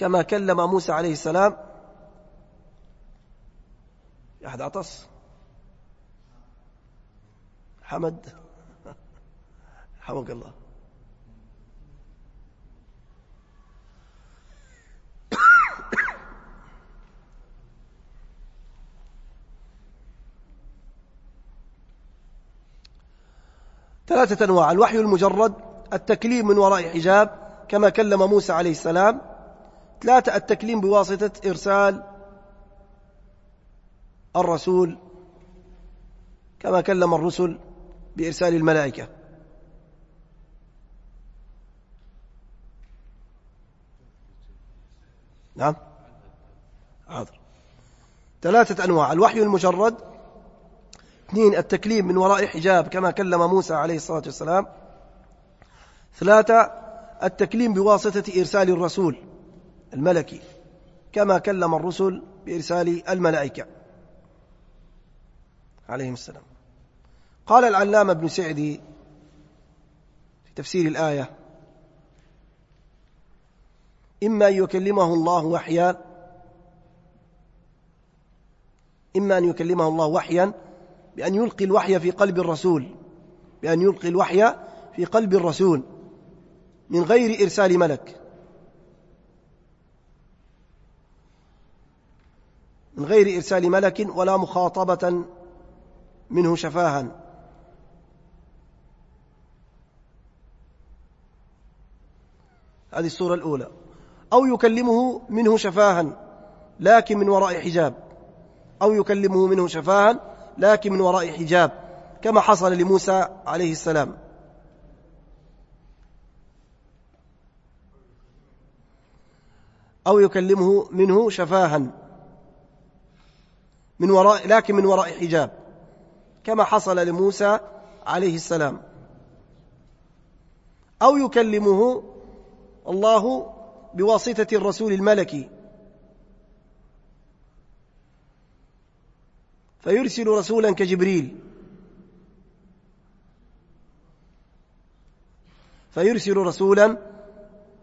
كما كلم موسى عليه السلام. أحد عطس؟ حمد؟ حمد الله. ثلاثة أنواع. الوحي المجرد التكليم من وراء حجاب كما كلم موسى عليه السلام. ثلاثة التكليم بواسطة إرسال الرسول كما كلم الرسل بإرسال الملائكة. نعم. حاضر. ثلاثة أنواع. الوحي المجرد. اثنين التكليم من وراء حجاب كما كلم موسى عليه الصلاة والسلام. ثلاثة التكليم بواسطة إرسال الرسول الملكي كما كلم الرسل بإرسال الملائكة. عليهم السلام. قال العلامة ابن سعدي في تفسير الآية إما أن يكلمه الله وحيا إما أن يكلمه الله وحيا بأن يلقي الوحي في قلب الرسول بأن يلقي الوحي في قلب الرسول من غير إرسال ملك. من غير إرسال ملك ولا مخاطبة منه شفاها. هذه الصورة الأولى. أو يكلمه منه شفاها لكن من وراء حجاب. أو يكلمه منه شفاها لكن من وراء حجاب. كما حصل لموسى عليه السلام. أو يكلمه منه شفاها. من وراء لكن من وراء حجاب. كما حصل لموسى عليه السلام. أو يكلمه الله بواسطة الرسول الملكي. فيرسل رسولا كجبريل. فيرسل رسولا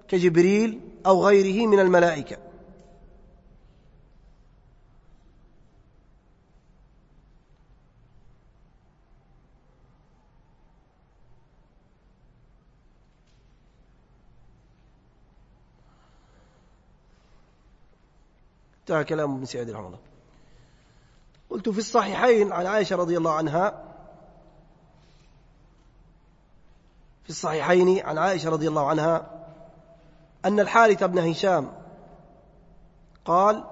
كجبريل أو غيره من الملائكة. انتهى كلام ابن سعيد رحمه الله. قلت في الصحيحين عن عائشة رضي الله عنها في الصحيحين عن عائشة رضي الله عنها أن الحارث بن هشام قال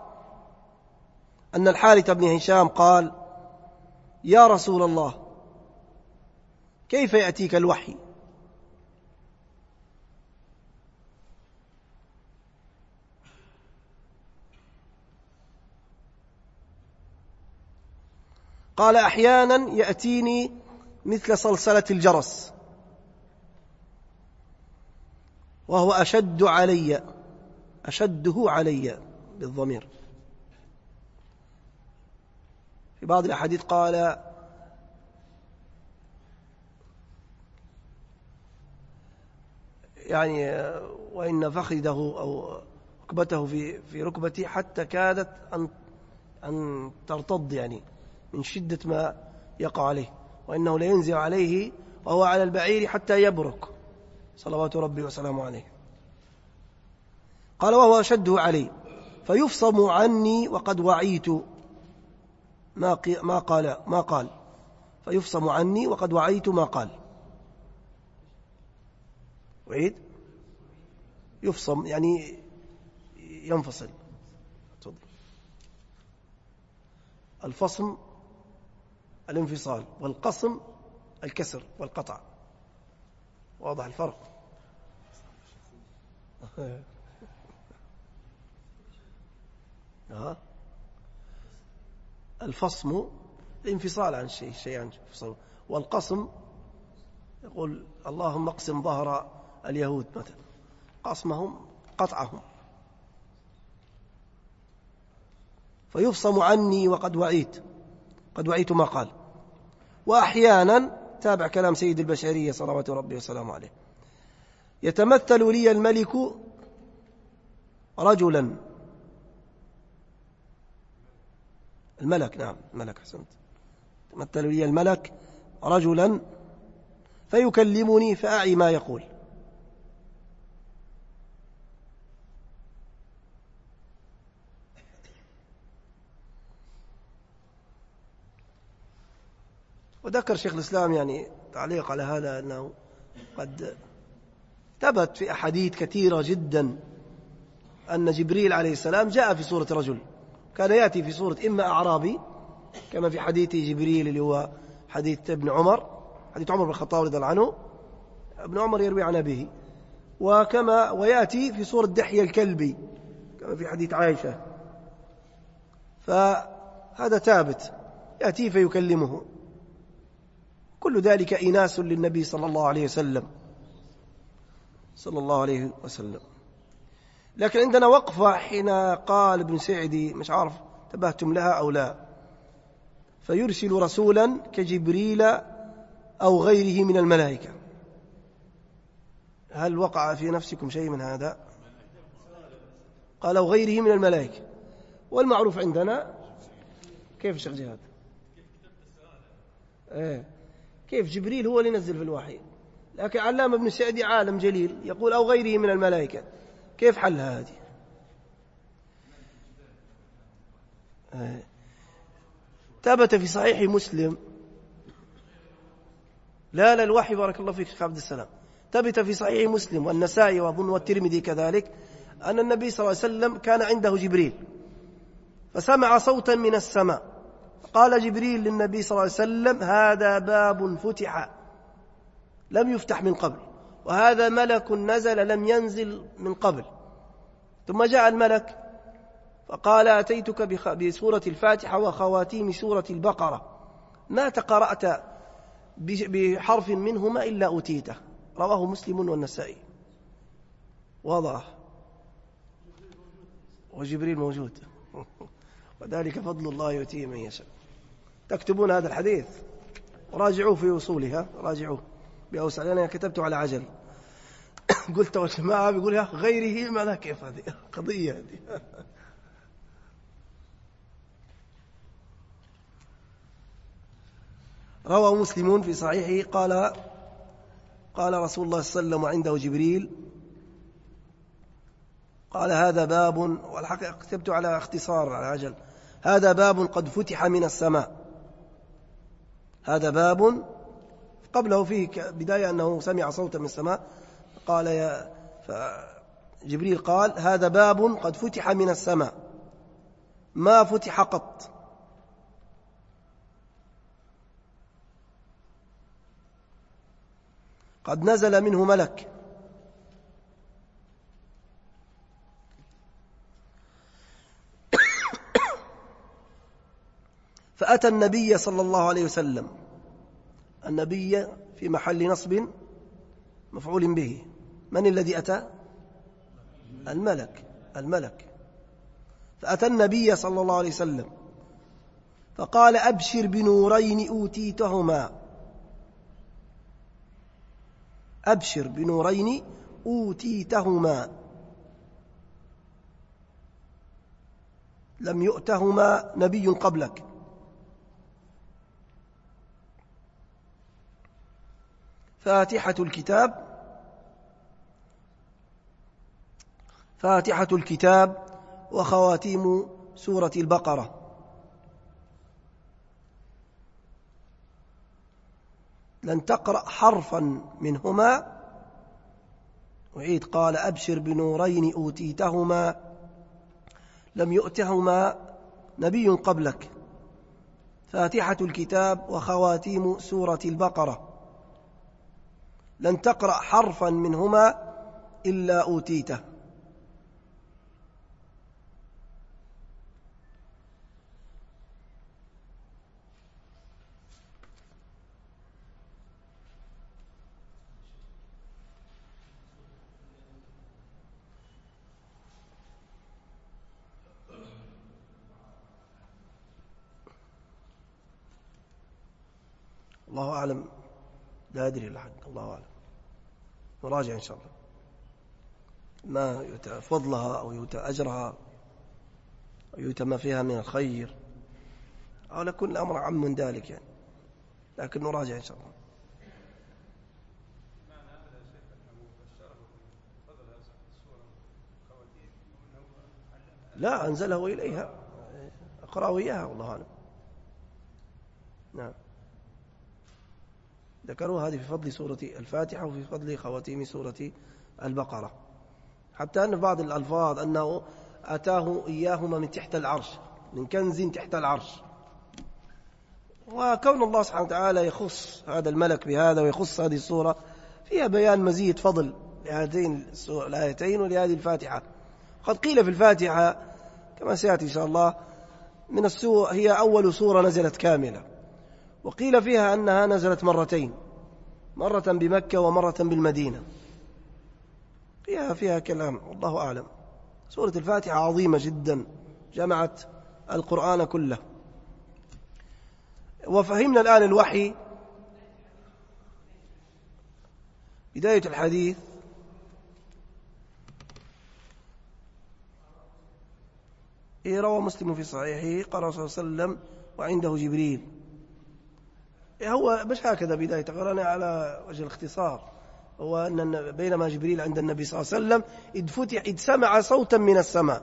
أن الحارث بن هشام قال يا رسول الله كيف يأتيك الوحي؟ قال أحيانا يأتيني مثل صلصلة الجرس. وهو أشد علي أشده علي بالضمير. في بعض الأحاديث قال يعني وإن فخذه أو ركبته في في ركبتي حتى كادت أن أن ترتض يعني. من شدة ما يقع عليه وإنه لينزل عليه وهو على البعير حتى يبرك. صلوات ربي وسلامه عليه. قال وهو أشده علي فيفصم عني وقد وعيت. ما ما قال ما قال. فيفصم عني وقد وعيت ما قال. وعيد؟ يفصم يعني ينفصل. الفصم الانفصال والقصم الكسر والقطع. واضح الفرق؟ الفصم الانفصال عن شيء شيء عن شيء والقصم يقول اللهم اقسم ظهر اليهود مثلا. قصمهم قطعهم. فيفصم عني وقد وعيت. قد وعيت ما قال. وأحيانا تابع كلام سيد البشرية صلوات ربي وسلامه عليه. يتمثل لي الملك رجلا. الملك نعم الملك حسنت يتمثل لي الملك رجلا فيكلمني فأعي ما يقول. وذكر شيخ الإسلام يعني تعليق على هذا أنه قد ثبت في أحاديث كثيرة جدا أن جبريل عليه السلام جاء في صورة رجل. كان يأتي في صورة إما أعرابي كما في حديث جبريل اللي هو حديث ابن عمر حديث عمر بن الخطاب رضي الله عنه ابن عمر يروي عن أبيه. وكما ويأتي في صورة دحية الكلبي كما في حديث عائشة. فهذا ثابت يأتي فيكلمه. كل ذلك إناس للنبي صلى الله عليه وسلم. صلى الله عليه وسلم. لكن عندنا وقفة حين قال ابن سعدي مش عارف تبهتم لها أو لا. فيرسل رسولا كجبريل أو غيره من الملائكة. هل وقع في نفسكم شيء من هذا؟ قال أو غيره من الملائكة. والمعروف عندنا كيف شيخ جهاد؟ إيه. كيف جبريل هو اللي نزل في الوحي؟ لكن علام ابن سعدي عالم جليل يقول أو غيره من الملائكة. كيف حل هذه. ثبت في صحيح مسلم. لا لا الوحي بارك الله فيك شيخ عبد السلام. ثبت في صحيح مسلم والنسائي وأظن والترمذي كذلك أن النبي صلى الله عليه وسلم كان عنده جبريل. فسمع صوتا من السماء. قال جبريل للنبي صلى الله عليه وسلم هذا باب فتح لم يفتح من قبل وهذا ملك نزل لم ينزل من قبل. ثم جاء الملك فقال أتيتك بسورة الفاتحة وخواتيم سورة البقرة ما تقرأت بحرف منهما إلا أوتيته. رواه مسلم والنسائي. واضح؟ وجبريل موجود. وذلك فضل الله يؤتيه من يشاء. تكتبون هذا الحديث. راجعوه في وصولها راجعوه. بأوسع لأن كتبته على عجل. قلت والجماعة بيقول يا غيره ما لا كيف هذه؟ قضية هذه. روى مسلم في صحيحه قال قال رسول الله صلى الله عليه وسلم عنده جبريل قال هذا باب والحقيقة كتبت على اختصار على عجل. هذا باب قد فتح من السماء. هذا باب قبله فيه بداية أنه سمع صوتا من السماء قال يا جبريل قال هذا باب قد فتح من السماء. ما فتح قط. قد نزل منه ملك. فأتى النبي صلى الله عليه وسلم. النبي في محل نصب مفعول به. من الذي أتى؟ الملك الملك. فأتى النبي صلى الله عليه وسلم. فقال أبشر بنورين أوتيتهما. أبشر بنورين أوتيتهما. لم يؤتهما نبي قبلك. فاتحة الكتاب فاتحة الكتاب وخواتيم سورة البقرة. لن تقرأ حرفا منهما. وعيد قال أبشر بنورين أوتيتهما لم يؤتهما نبي قبلك. فاتحة الكتاب وخواتيم سورة البقرة. لن تقرأ حرفا منهما إلا أوتيته. الله أعلم. لا أدري لحد الله أعلم. نراجع إن شاء الله. ما يؤتى فضلها أو يؤتى أجرها أو يؤتى ما فيها من الخير. أو لكل الأمر عم من ذلك يعني. لكن نراجع إن شاء الله. لا أنزله إليها. أقرأه إياها والله أعلم. نعم. ذكروا هذه في فضل سورة الفاتحة وفي فضل خواتيم سورة البقرة. حتى أن بعض الألفاظ أنه أتاه إياهما من تحت العرش من كنز تحت العرش. وكون الله سبحانه وتعالى يخص هذا الملك بهذا ويخص هذه السورة فيها بيان مزيد فضل لهاتين الآيتين ولهذه الفاتحة. قد قيل في الفاتحة كما سيأتي إن شاء الله من السورة هي أول سورة نزلت كاملة. وقيل فيها أنها نزلت مرتين مرة بمكة ومرة بالمدينة. فيها فيها كلام والله أعلم. سورة الفاتحة عظيمة جدا جمعت القرآن كله. وفهمنا الآن الوحي. بداية الحديث. إيه روى مسلم في صحيحه قال صلى الله عليه وسلم وعنده جبريل. هو مش هكذا بداية قرانا على وجه الاختصار. هو أن بينما جبريل عند النبي صلى الله عليه وسلم إذ, فتح إذ سمع صوتا من السماء.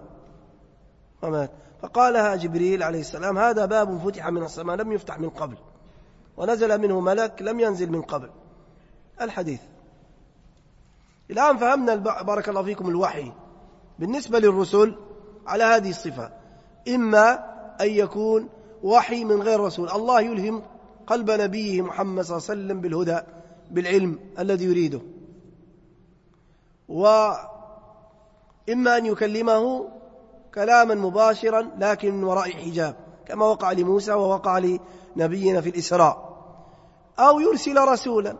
فقالها جبريل عليه السلام هذا باب فتح من السماء لم يفتح من قبل. ونزل منه ملك لم ينزل من قبل. الحديث. الآن فهمنا بارك الله فيكم الوحي. بالنسبة للرسل على هذه الصفة. إما أن يكون وحي من غير رسول. الله يلهم قلب نبيه محمد صلى الله عليه وسلم بالهدى بالعلم الذي يريده. وإما أن يكلمه كلاما مباشرا لكن من وراء حجاب كما وقع لموسى ووقع لنبينا في الإسراء. أو يرسل رسولا.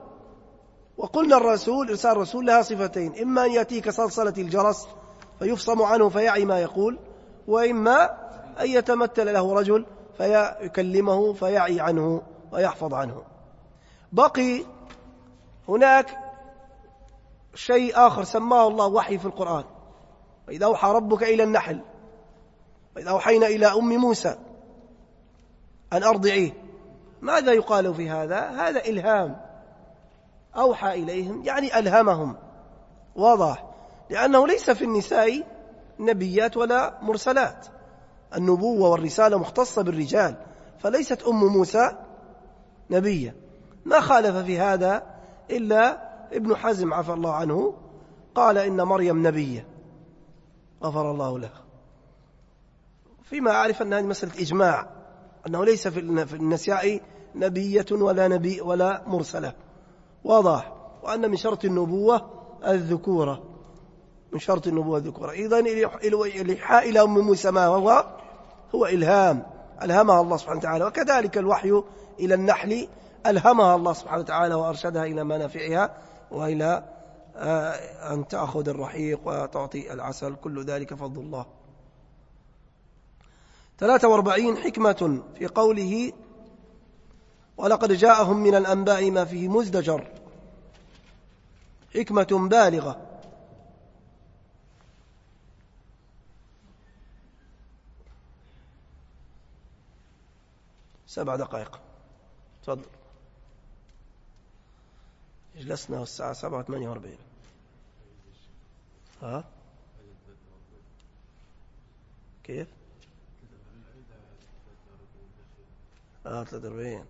وقلنا الرسول إرسال الرسول لها صفتين إما أن يأتيك صلصلة الجرس فيفصم عنه فيعي ما يقول وإما أن يتمثل له رجل فيكلمه فيعي عنه. ويحفظ عنه. بقي هناك شيء آخر سماه الله وحي في القرآن. وإذا أوحى ربك إلى النحل وإذا أوحينا إلى أم موسى أن أرضعيه ماذا يقال في هذا؟ هذا إلهام. أوحى إليهم يعني ألهمهم. واضح. لأنه ليس في النساء نبيات ولا مرسلات. النبوة والرسالة مختصة بالرجال فليست أم موسى نبيا. ما خالف في هذا إلا ابن حزم عفى الله عنه قال إن مريم نبية. غفر الله له فيما أعرف أن هذه مسألة إجماع أنه ليس في النساء نبية ولا نبي ولا مرسلة. واضح. وأن من شرط النبوة الذكورة. من شرط النبوة الذكورة. إذن الإيحاء إلى أم موسى ما هو؟ هو إلهام. ألهمها الله سبحانه وتعالى. وكذلك الوحي إلى النحل ألهمها الله سبحانه وتعالى وأرشدها إلى منافعها وإلى آه، أن تأخذ الرحيق وتعطي العسل كل ذلك فضل الله. ثلاثة وأربعين حكمة في قوله ولقد جاءهم من الأنباء ما فيه مزدجر. حكمة بالغة. سبع دقائق. تفضل. جلسنا الساعة سبعة وثمانية وأربعين. ها؟ كيف؟ آه 43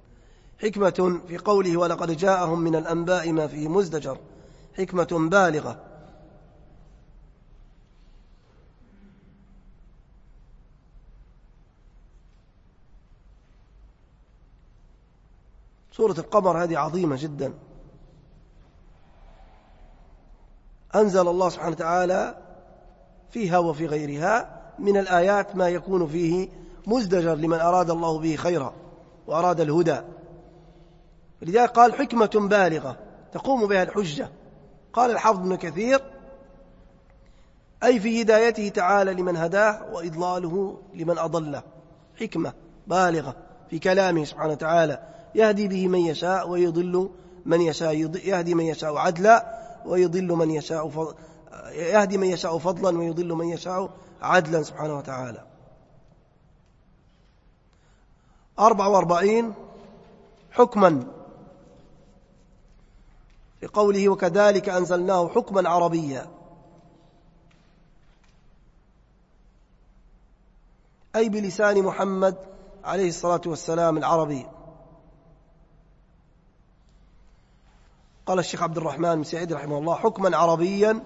حكمة في قوله ولقد جاءهم من الأنباء ما فيه مزدجر. حكمة بالغة. سورة القمر هذه عظيمة جدا. أنزل الله سبحانه وتعالى فيها وفي غيرها من الآيات ما يكون فيه مزدجر لمن أراد الله به خيرا وأراد الهدى. لذلك قال حكمة بالغة تقوم بها الحجة. قال الحافظ ابن كثير أي في هدايته تعالى لمن هداه وإضلاله لمن أضله. حكمة بالغة في كلامه سبحانه وتعالى. يهدي به من يشاء ويضل من يشاء يهدي من يشاء عدلا ويضل من يشاء يهدي من يشاء فضلا ويضل من يشاء عدلا سبحانه وتعالى. أربع وأربعين حكما في قوله وكذلك أنزلناه حكما عربيا. أي بلسان محمد عليه الصلاة والسلام العربي. قال الشيخ عبد الرحمن بن سعيد رحمه الله حكما عربيا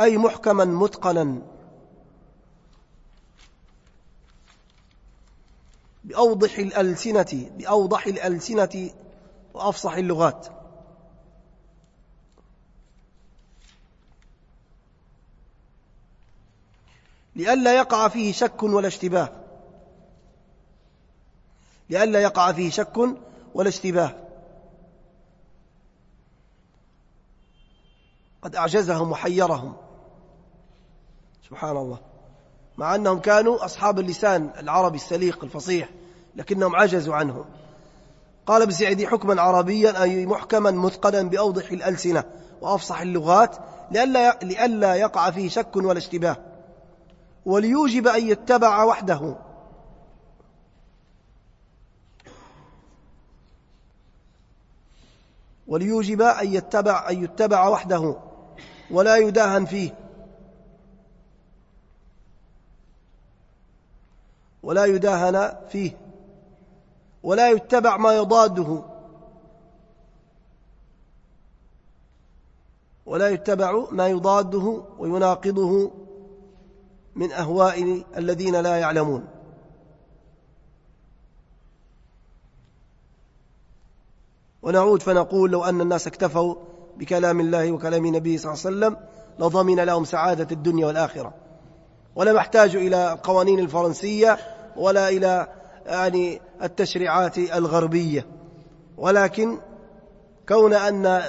أي محكما متقنا. بأوضح الألسنة بأوضح الألسنة وأفصح اللغات. لئلا يقع فيه شك ولا اشتباه. لئلا يقع فيه شك ولا اشتباه. قد أعجزهم وحيرهم. سبحان الله. مع أنهم كانوا أصحاب اللسان العربي السليق الفصيح لكنهم عجزوا عنه قال بسعدي حكما عربيا أي محكما مثقلا بأوضح الألسنة وأفصح اللغات لئلا, لئلا يقع فيه شك ولا اشتباه. وليوجب أن يتبع وحده. وليوجب أن يتبع, أن يتبع وحده. ولا يداهن فيه. ولا يداهن فيه. ولا يتبع ما يضاده. ولا يتبع ما يضاده ويناقضه من أهواء الذين لا يعلمون. ونعود فنقول لو أن الناس اكتفوا بكلام الله وكلام نبيه صلى الله عليه وسلم لضمن لهم سعادة الدنيا والآخرة. ولم يحتاجوا إلى القوانين الفرنسية ولا إلى يعني التشريعات الغربية. ولكن كون أن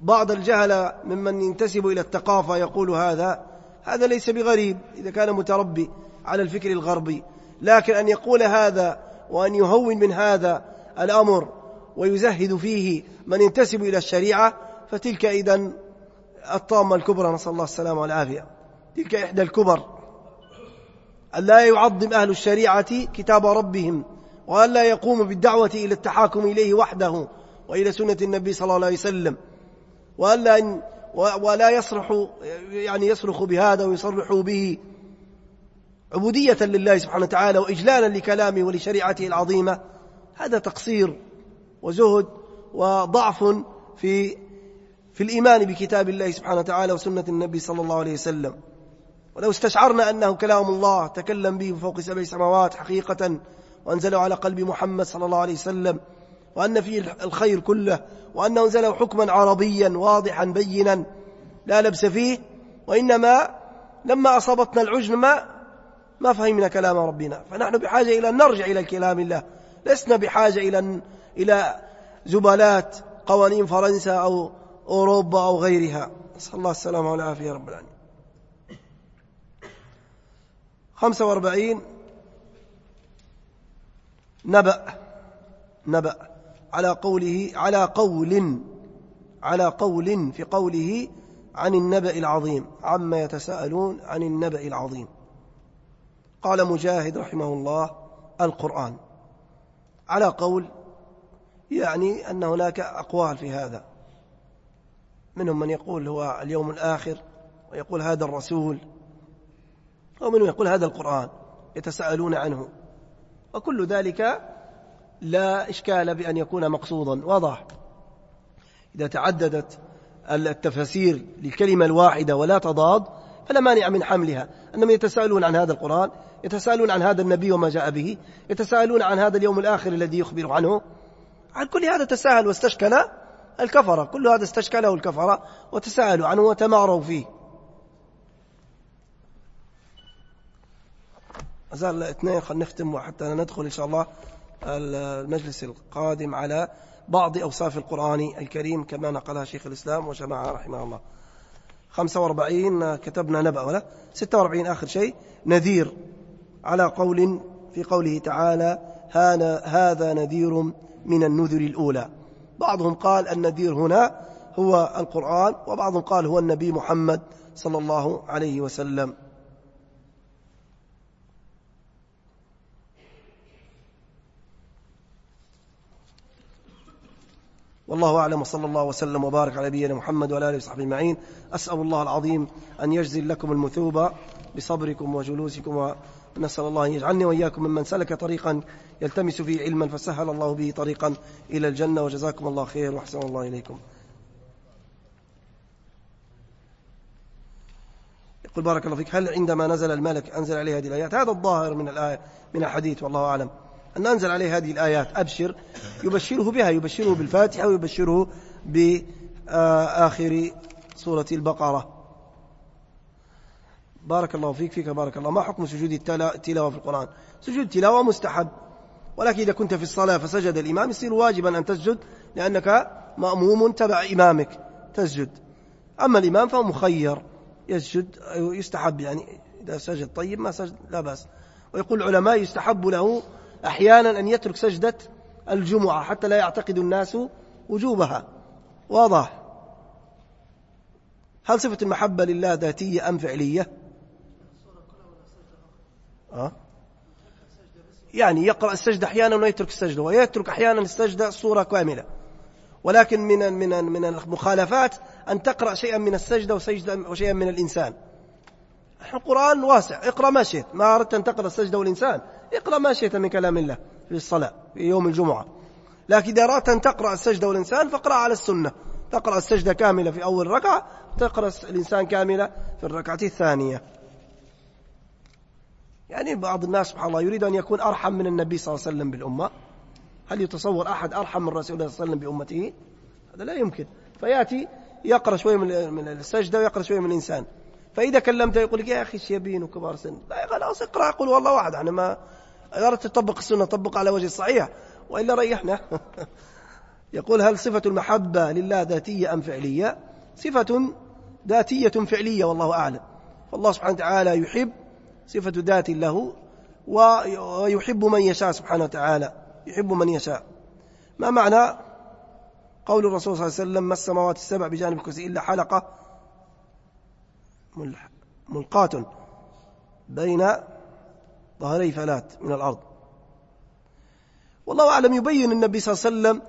بعض الجهل ممن ينتسب إلى الثقافة يقول هذا هذا ليس بغريب إذا كان متربي على الفكر الغربي. لكن أن يقول هذا وأن يهون من هذا الأمر ويزهد فيه من ينتسب إلى الشريعة فتلك إذا الطامة الكبرى نسأل الله السلامة والعافية. تلك إحدى الكبر. أن لا يعظم أهل الشريعة كتاب ربهم وأن لا يقوم بالدعوة إلى التحاكم إليه وحده وإلى سنة النبي صلى الله عليه وسلم. وأن لا ولا يصرح يعني يصرخ بهذا ويصرح به عبودية لله سبحانه وتعالى وإجلالا لكلامه ولشريعته العظيمة. هذا تقصير وزهد وضعف في في الإيمان بكتاب الله سبحانه وتعالى وسنة النبي صلى الله عليه وسلم. ولو استشعرنا أنه كلام الله تكلم به فوق سبع سماوات حقيقة وأنزله على قلب محمد صلى الله عليه وسلم وأن فيه الخير كله وأنه أنزله حكما عربيا واضحا بينا لا لبس فيه وإنما لما أصابتنا العجن ما ما فهمنا كلام ربنا. فنحن بحاجة إلى أن نرجع إلى كلام الله. لسنا بحاجة إلى إلى زبالات قوانين فرنسا أو أوروبا أو غيرها. نسأل الله السلامة والعافية رب العالمين. خمسة وأربعين. نبأ نبأ. على قوله على قول على قول في قوله عن النبأ العظيم. عما يتساءلون عن النبأ العظيم. قال مجاهد رحمه الله القرآن. على قول يعني أن هناك أقوال في هذا. منهم من يقول هو اليوم الآخر ويقول هذا الرسول ومنهم يقول هذا القرآن يتساءلون عنه. وكل ذلك لا إشكال بأن يكون مقصودا واضح. إذا تعددت التفاسير للكلمة الواحدة ولا تضاد فلا مانع من حملها. أنهم يتساءلون عن هذا القرآن يتساءلون عن هذا النبي وما جاء به يتساءلون عن هذا اليوم الآخر الذي يخبر عنه. عن كل هذا تساهل واستشكل الكفرة كل هذا استشكله الكفرة وتساءلوا عنه وتماروا فيه. أزال اثنين خلينا نختم وحتى ندخل إن شاء الله المجلس القادم على بعض أوصاف القرآن الكريم كما نقلها شيخ الإسلام وجماعة رحمه الله. 45 كتبنا نبأ ولا؟ 46 آخر شيء. نذير على قول في قوله تعالى هذا نذير من النذر الأولى. بعضهم قال النذير هنا هو القرآن وبعضهم قال هو النبي محمد صلى الله عليه وسلم. والله أعلم وصلى الله وسلم وبارك على نبينا محمد وعلى آله وصحبه أجمعين. أسأل الله العظيم أن يجزل لكم المثوبة بصبركم وجلوسكم ونسأل الله أن يجعلني وإياكم ممن سلك طريقا يلتمس فيه علما فسهل الله به طريقا إلى الجنة. وجزاكم الله خير وأحسن الله إليكم. يقول بارك الله فيك. هل عندما نزل الملك أنزل عليه هذه الآيات؟ هذا الظاهر من الآية من الحديث والله أعلم. أن أنزل عليه هذه الآيات أبشر يبشره بها يبشره بالفاتحة ويبشره بآخر سورة البقرة. بارك الله فيك فيك بارك الله. ما حكم سجود التلاوة في القرآن؟ سجود التلاوة مستحب. ولكن إذا كنت في الصلاة فسجد الإمام يصير واجبا أن تسجد لأنك مأموم تبع إمامك تسجد. أما الإمام فهو مخير يسجد يستحب يعني إذا سجد. طيب ما سجد لا بأس. ويقول العلماء يستحب له أحيانا أن يترك سجدة الجمعة حتى لا يعتقد الناس وجوبها. واضح؟ هل صفة المحبة لله ذاتية أم فعلية؟ أه؟ يعني يقرأ السجدة أحيانا ويترك السجدة ويترك أحيانا السجدة صورة كاملة. ولكن من من من المخالفات أن تقرأ شيئا من السجدة وشيئا من الإنسان. القرآن واسع اقرأ ما شئت. ما أردت أن تقرأ السجدة والإنسان اقرأ ما شئت من كلام الله في الصلاة في يوم الجمعة. لكن إذا أردت أن تقرأ السجدة والإنسان فاقرأ على السنة. تقرأ السجدة كاملة في أول ركعة تقرأ الإنسان كاملة في الركعة الثانية. يعني بعض الناس سبحان الله يريد أن يكون أرحم من النبي صلى الله عليه وسلم بالأمة. هل يتصور أحد أرحم من رسول الله صلى الله عليه وسلم بأمته؟ هذا لا يمكن. فيأتي يقرأ شوية من السجدة ويقرأ شوية من الإنسان. فإذا كلمته يقول لك يا أخي شيبين وكبار سن؟ لا خلاص اقرأ قل والله واحد أنا ما أردت تطبق السنة طبق على وجه الصحيح وإلا ريحنا. يقول هل صفة المحبة لله ذاتية أم فعلية؟ صفة ذاتية فعلية والله أعلم. فالله سبحانه وتعالى يحب صفة ذات له ويحب من يشاء سبحانه وتعالى يحب من يشاء. ما معنى قول الرسول صلى الله عليه وسلم ما السماوات السبع بجانب الكرسي إلا حلقة؟ ملقاة بين ظهري فلات من الأرض. والله أعلم يبين النبي صلى الله عليه وسلم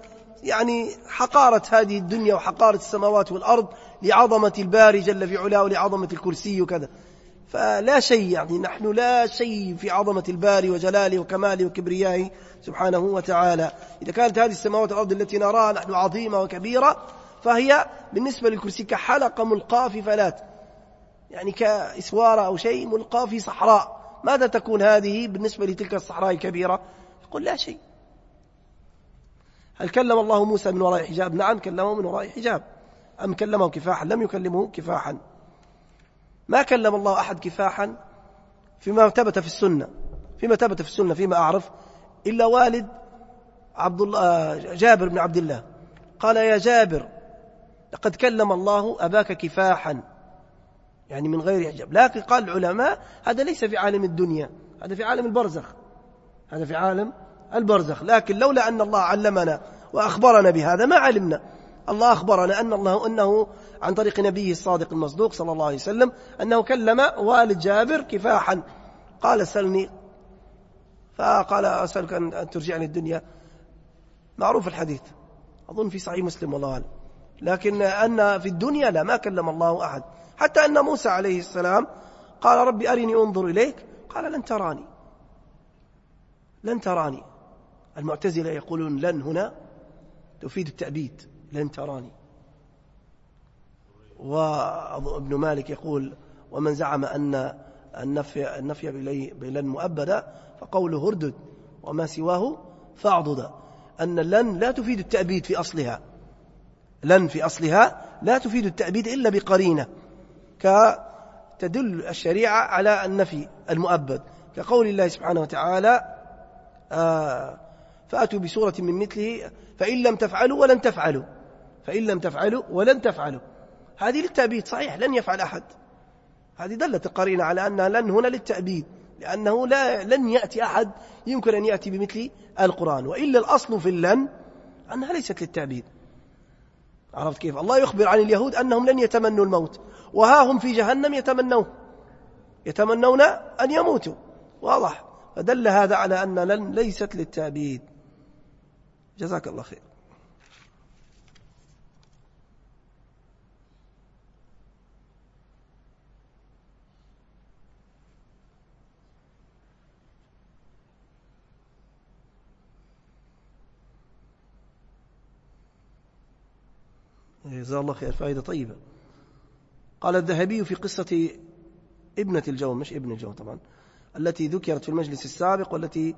يعني حقارة هذه الدنيا وحقارة السماوات والأرض لعظمة الباري جل في علاه ولعظمة الكرسي وكذا. فلا شيء يعني نحن لا شيء في عظمة الباري وجلاله وكماله وكبريائه سبحانه وتعالى. إذا كانت هذه السماوات والأرض التي نراها نحن عظيمة وكبيرة فهي بالنسبة للكرسي كحلقة ملقاة في فلات. يعني كإسوارة أو شيء ملقاة في صحراء. ماذا تكون هذه بالنسبة لتلك الصحراء الكبيرة؟ يقول لا شيء. هل كلم الله موسى من وراء حجاب؟ نعم كلمه من وراء حجاب. أم كلمه كفاحا؟ لم يكلمه كفاحا. ما كلم الله أحد كفاحا فيما ثبت في السنة فيما ثبت في السنة فيما أعرف إلا والد عبد الله جابر بن عبد الله. قال يا جابر لقد كلم الله أباك كفاحا. يعني من غير حجاب لكن قال العلماء هذا ليس في عالم الدنيا هذا في عالم البرزخ. هذا في عالم البرزخ. لكن لولا أن الله علمنا وأخبرنا بهذا ما علمنا. الله أخبرنا أن الله أنه عن طريق نبيه الصادق المصدوق صلى الله عليه وسلم أنه كلم والد جابر كفاحا. قال سلني فقال أسألك أن ترجعني الدنيا. معروف الحديث. أظن في صحيح مسلم والله أعلم. لكن أن في الدنيا لا ما كلم الله أحد. حتى أن موسى عليه السلام قال ربي أرني أنظر إليك. قال لن تراني. لن تراني. المعتزلة يقولون لن هنا تفيد التأبيد. لن تراني. وابن مالك يقول ومن زعم أن النفي, النفي بلن مؤبدا فقوله هردد وما سواه فاعضد أن لن لا تفيد التأبيد في أصلها. لن في أصلها لا تفيد التأبيد إلا بقرينة كتدل الشريعة على النفي المؤبد. كقول الله سبحانه وتعالى آه فأتوا بسورة من مثله فإن لم تفعلوا ولن تفعلوا فإن لم تفعلوا ولن تفعلوا. هذه للتأبيد صحيح لن يفعل أحد. هذه دلت القرينة على أن لن هنا للتأبيد لأنه لا لن يأتي أحد يمكن أن يأتي بمثل القرآن وإلا الأصل في اللن أنها ليست للتأبيد. عرفت كيف؟ الله يخبر عن اليهود أنهم لن يتمنوا الموت وها هم في جهنم يتمنون يتمنون أن يموتوا. واضح. فدل هذا على أن لن ليست للتأبيد. جزاك الله خير. جزاه الله خير فائدة طيبة. قال الذهبي في قصة ابنة الجو مش ابن الجو طبعا التي ذكرت في المجلس السابق والتي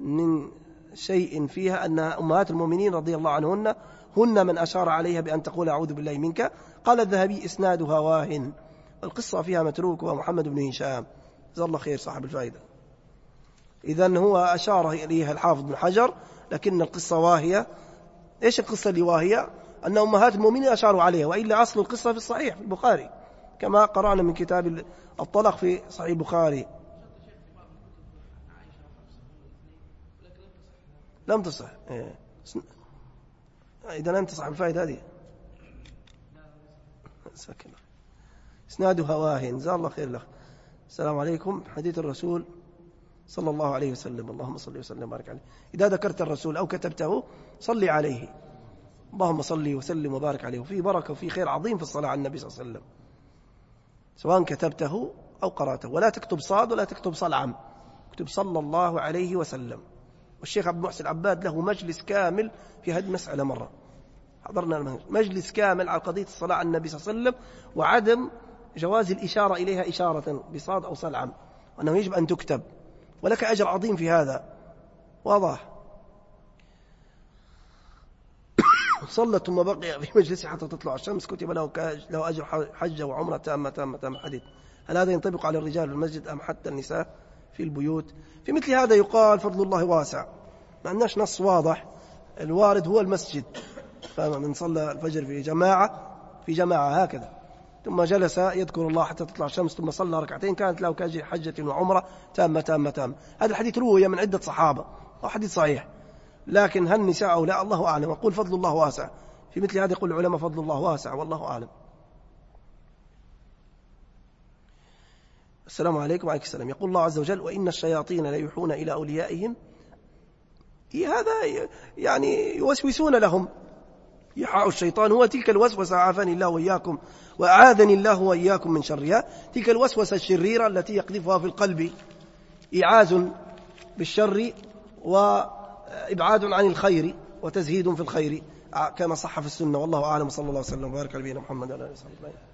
من شيء فيها أن أمهات المؤمنين رضي الله عنهن هن من أشار عليها بأن تقول أعوذ بالله منك. قال الذهبي إسنادها واهن القصة فيها متروك ومحمد بن هشام. جزاه الله خير صاحب الفائدة. إذا هو أشار إليها الحافظ بن حجر لكن القصة واهية. إيش القصة اللي واهية؟ أن أمهات المؤمنين أشاروا عليها وإلا أصل القصة في الصحيح في البخاري كما قرأنا من كتاب الطلق في صحيح البخاري. لم تصح إيه. إذا لم تصح الفائدة هذه. سكن إسنادها واهن. جزاه الله خير له السلام عليكم. حديث الرسول صلى الله عليه وسلم. اللهم صل وسلم وبارك عليه. إذا ذكرت الرسول أو كتبته صلي عليه. اللهم صل وسلم وبارك عليه. وفيه بركة وفيه خير عظيم في الصلاة على النبي صلى الله عليه وسلم. سواء كتبته أو قرأته. ولا تكتب صاد ولا تكتب صلعم. اكتب صلى الله عليه وسلم. والشيخ عبد المحسن العباد له مجلس كامل في هذه المسألة مرة. حضرنا مجلس كامل على قضية الصلاة على النبي صلى الله عليه وسلم وعدم جواز الإشارة إليها إشارة بصاد أو صلعم. وأنه يجب أن تكتب. ولك أجر عظيم في هذا. واضح؟ صلت ثم بقي في مجلسه حتى تطلع الشمس كتب له له أجر حجة وعمرة تامة تامة تامة حديث. هل هذا ينطبق على الرجال في المسجد أم حتى النساء في البيوت؟ في مثل هذا يقال فضل الله واسع. ما عندناش نص واضح. الوارد هو المسجد. فمن صلى الفجر في جماعة في جماعة هكذا. ثم جلس يذكر الله حتى تطلع الشمس ثم صلى ركعتين. كانت له كأجر حجة وعمرة تامة تامة تامة. هذا الحديث روي من عدة صحابة وحديث صحيح. لكن هل النساء أو لا الله أعلم. أقول فضل الله واسع. في مثل هذا يقول العلماء فضل الله واسع والله أعلم. السلام عليكم وعليكم السلام. يقول الله عز وجل وإن الشياطين ليوحون إلى أوليائهم. هذا يعني يوسوسون لهم. يحاء الشيطان هو تلك الوسوسة عافاني الله وإياكم وأعاذني الله وإياكم من شرها. تلك الوسوسة الشريرة التي يقذفها في القلب إعاز بالشر وإبعاد عن الخير وتزهيد في الخير كما صح في السنة. والله أعلم. صلى الله وسلم وبارك على نبينا محمد وعلى آله وصحبه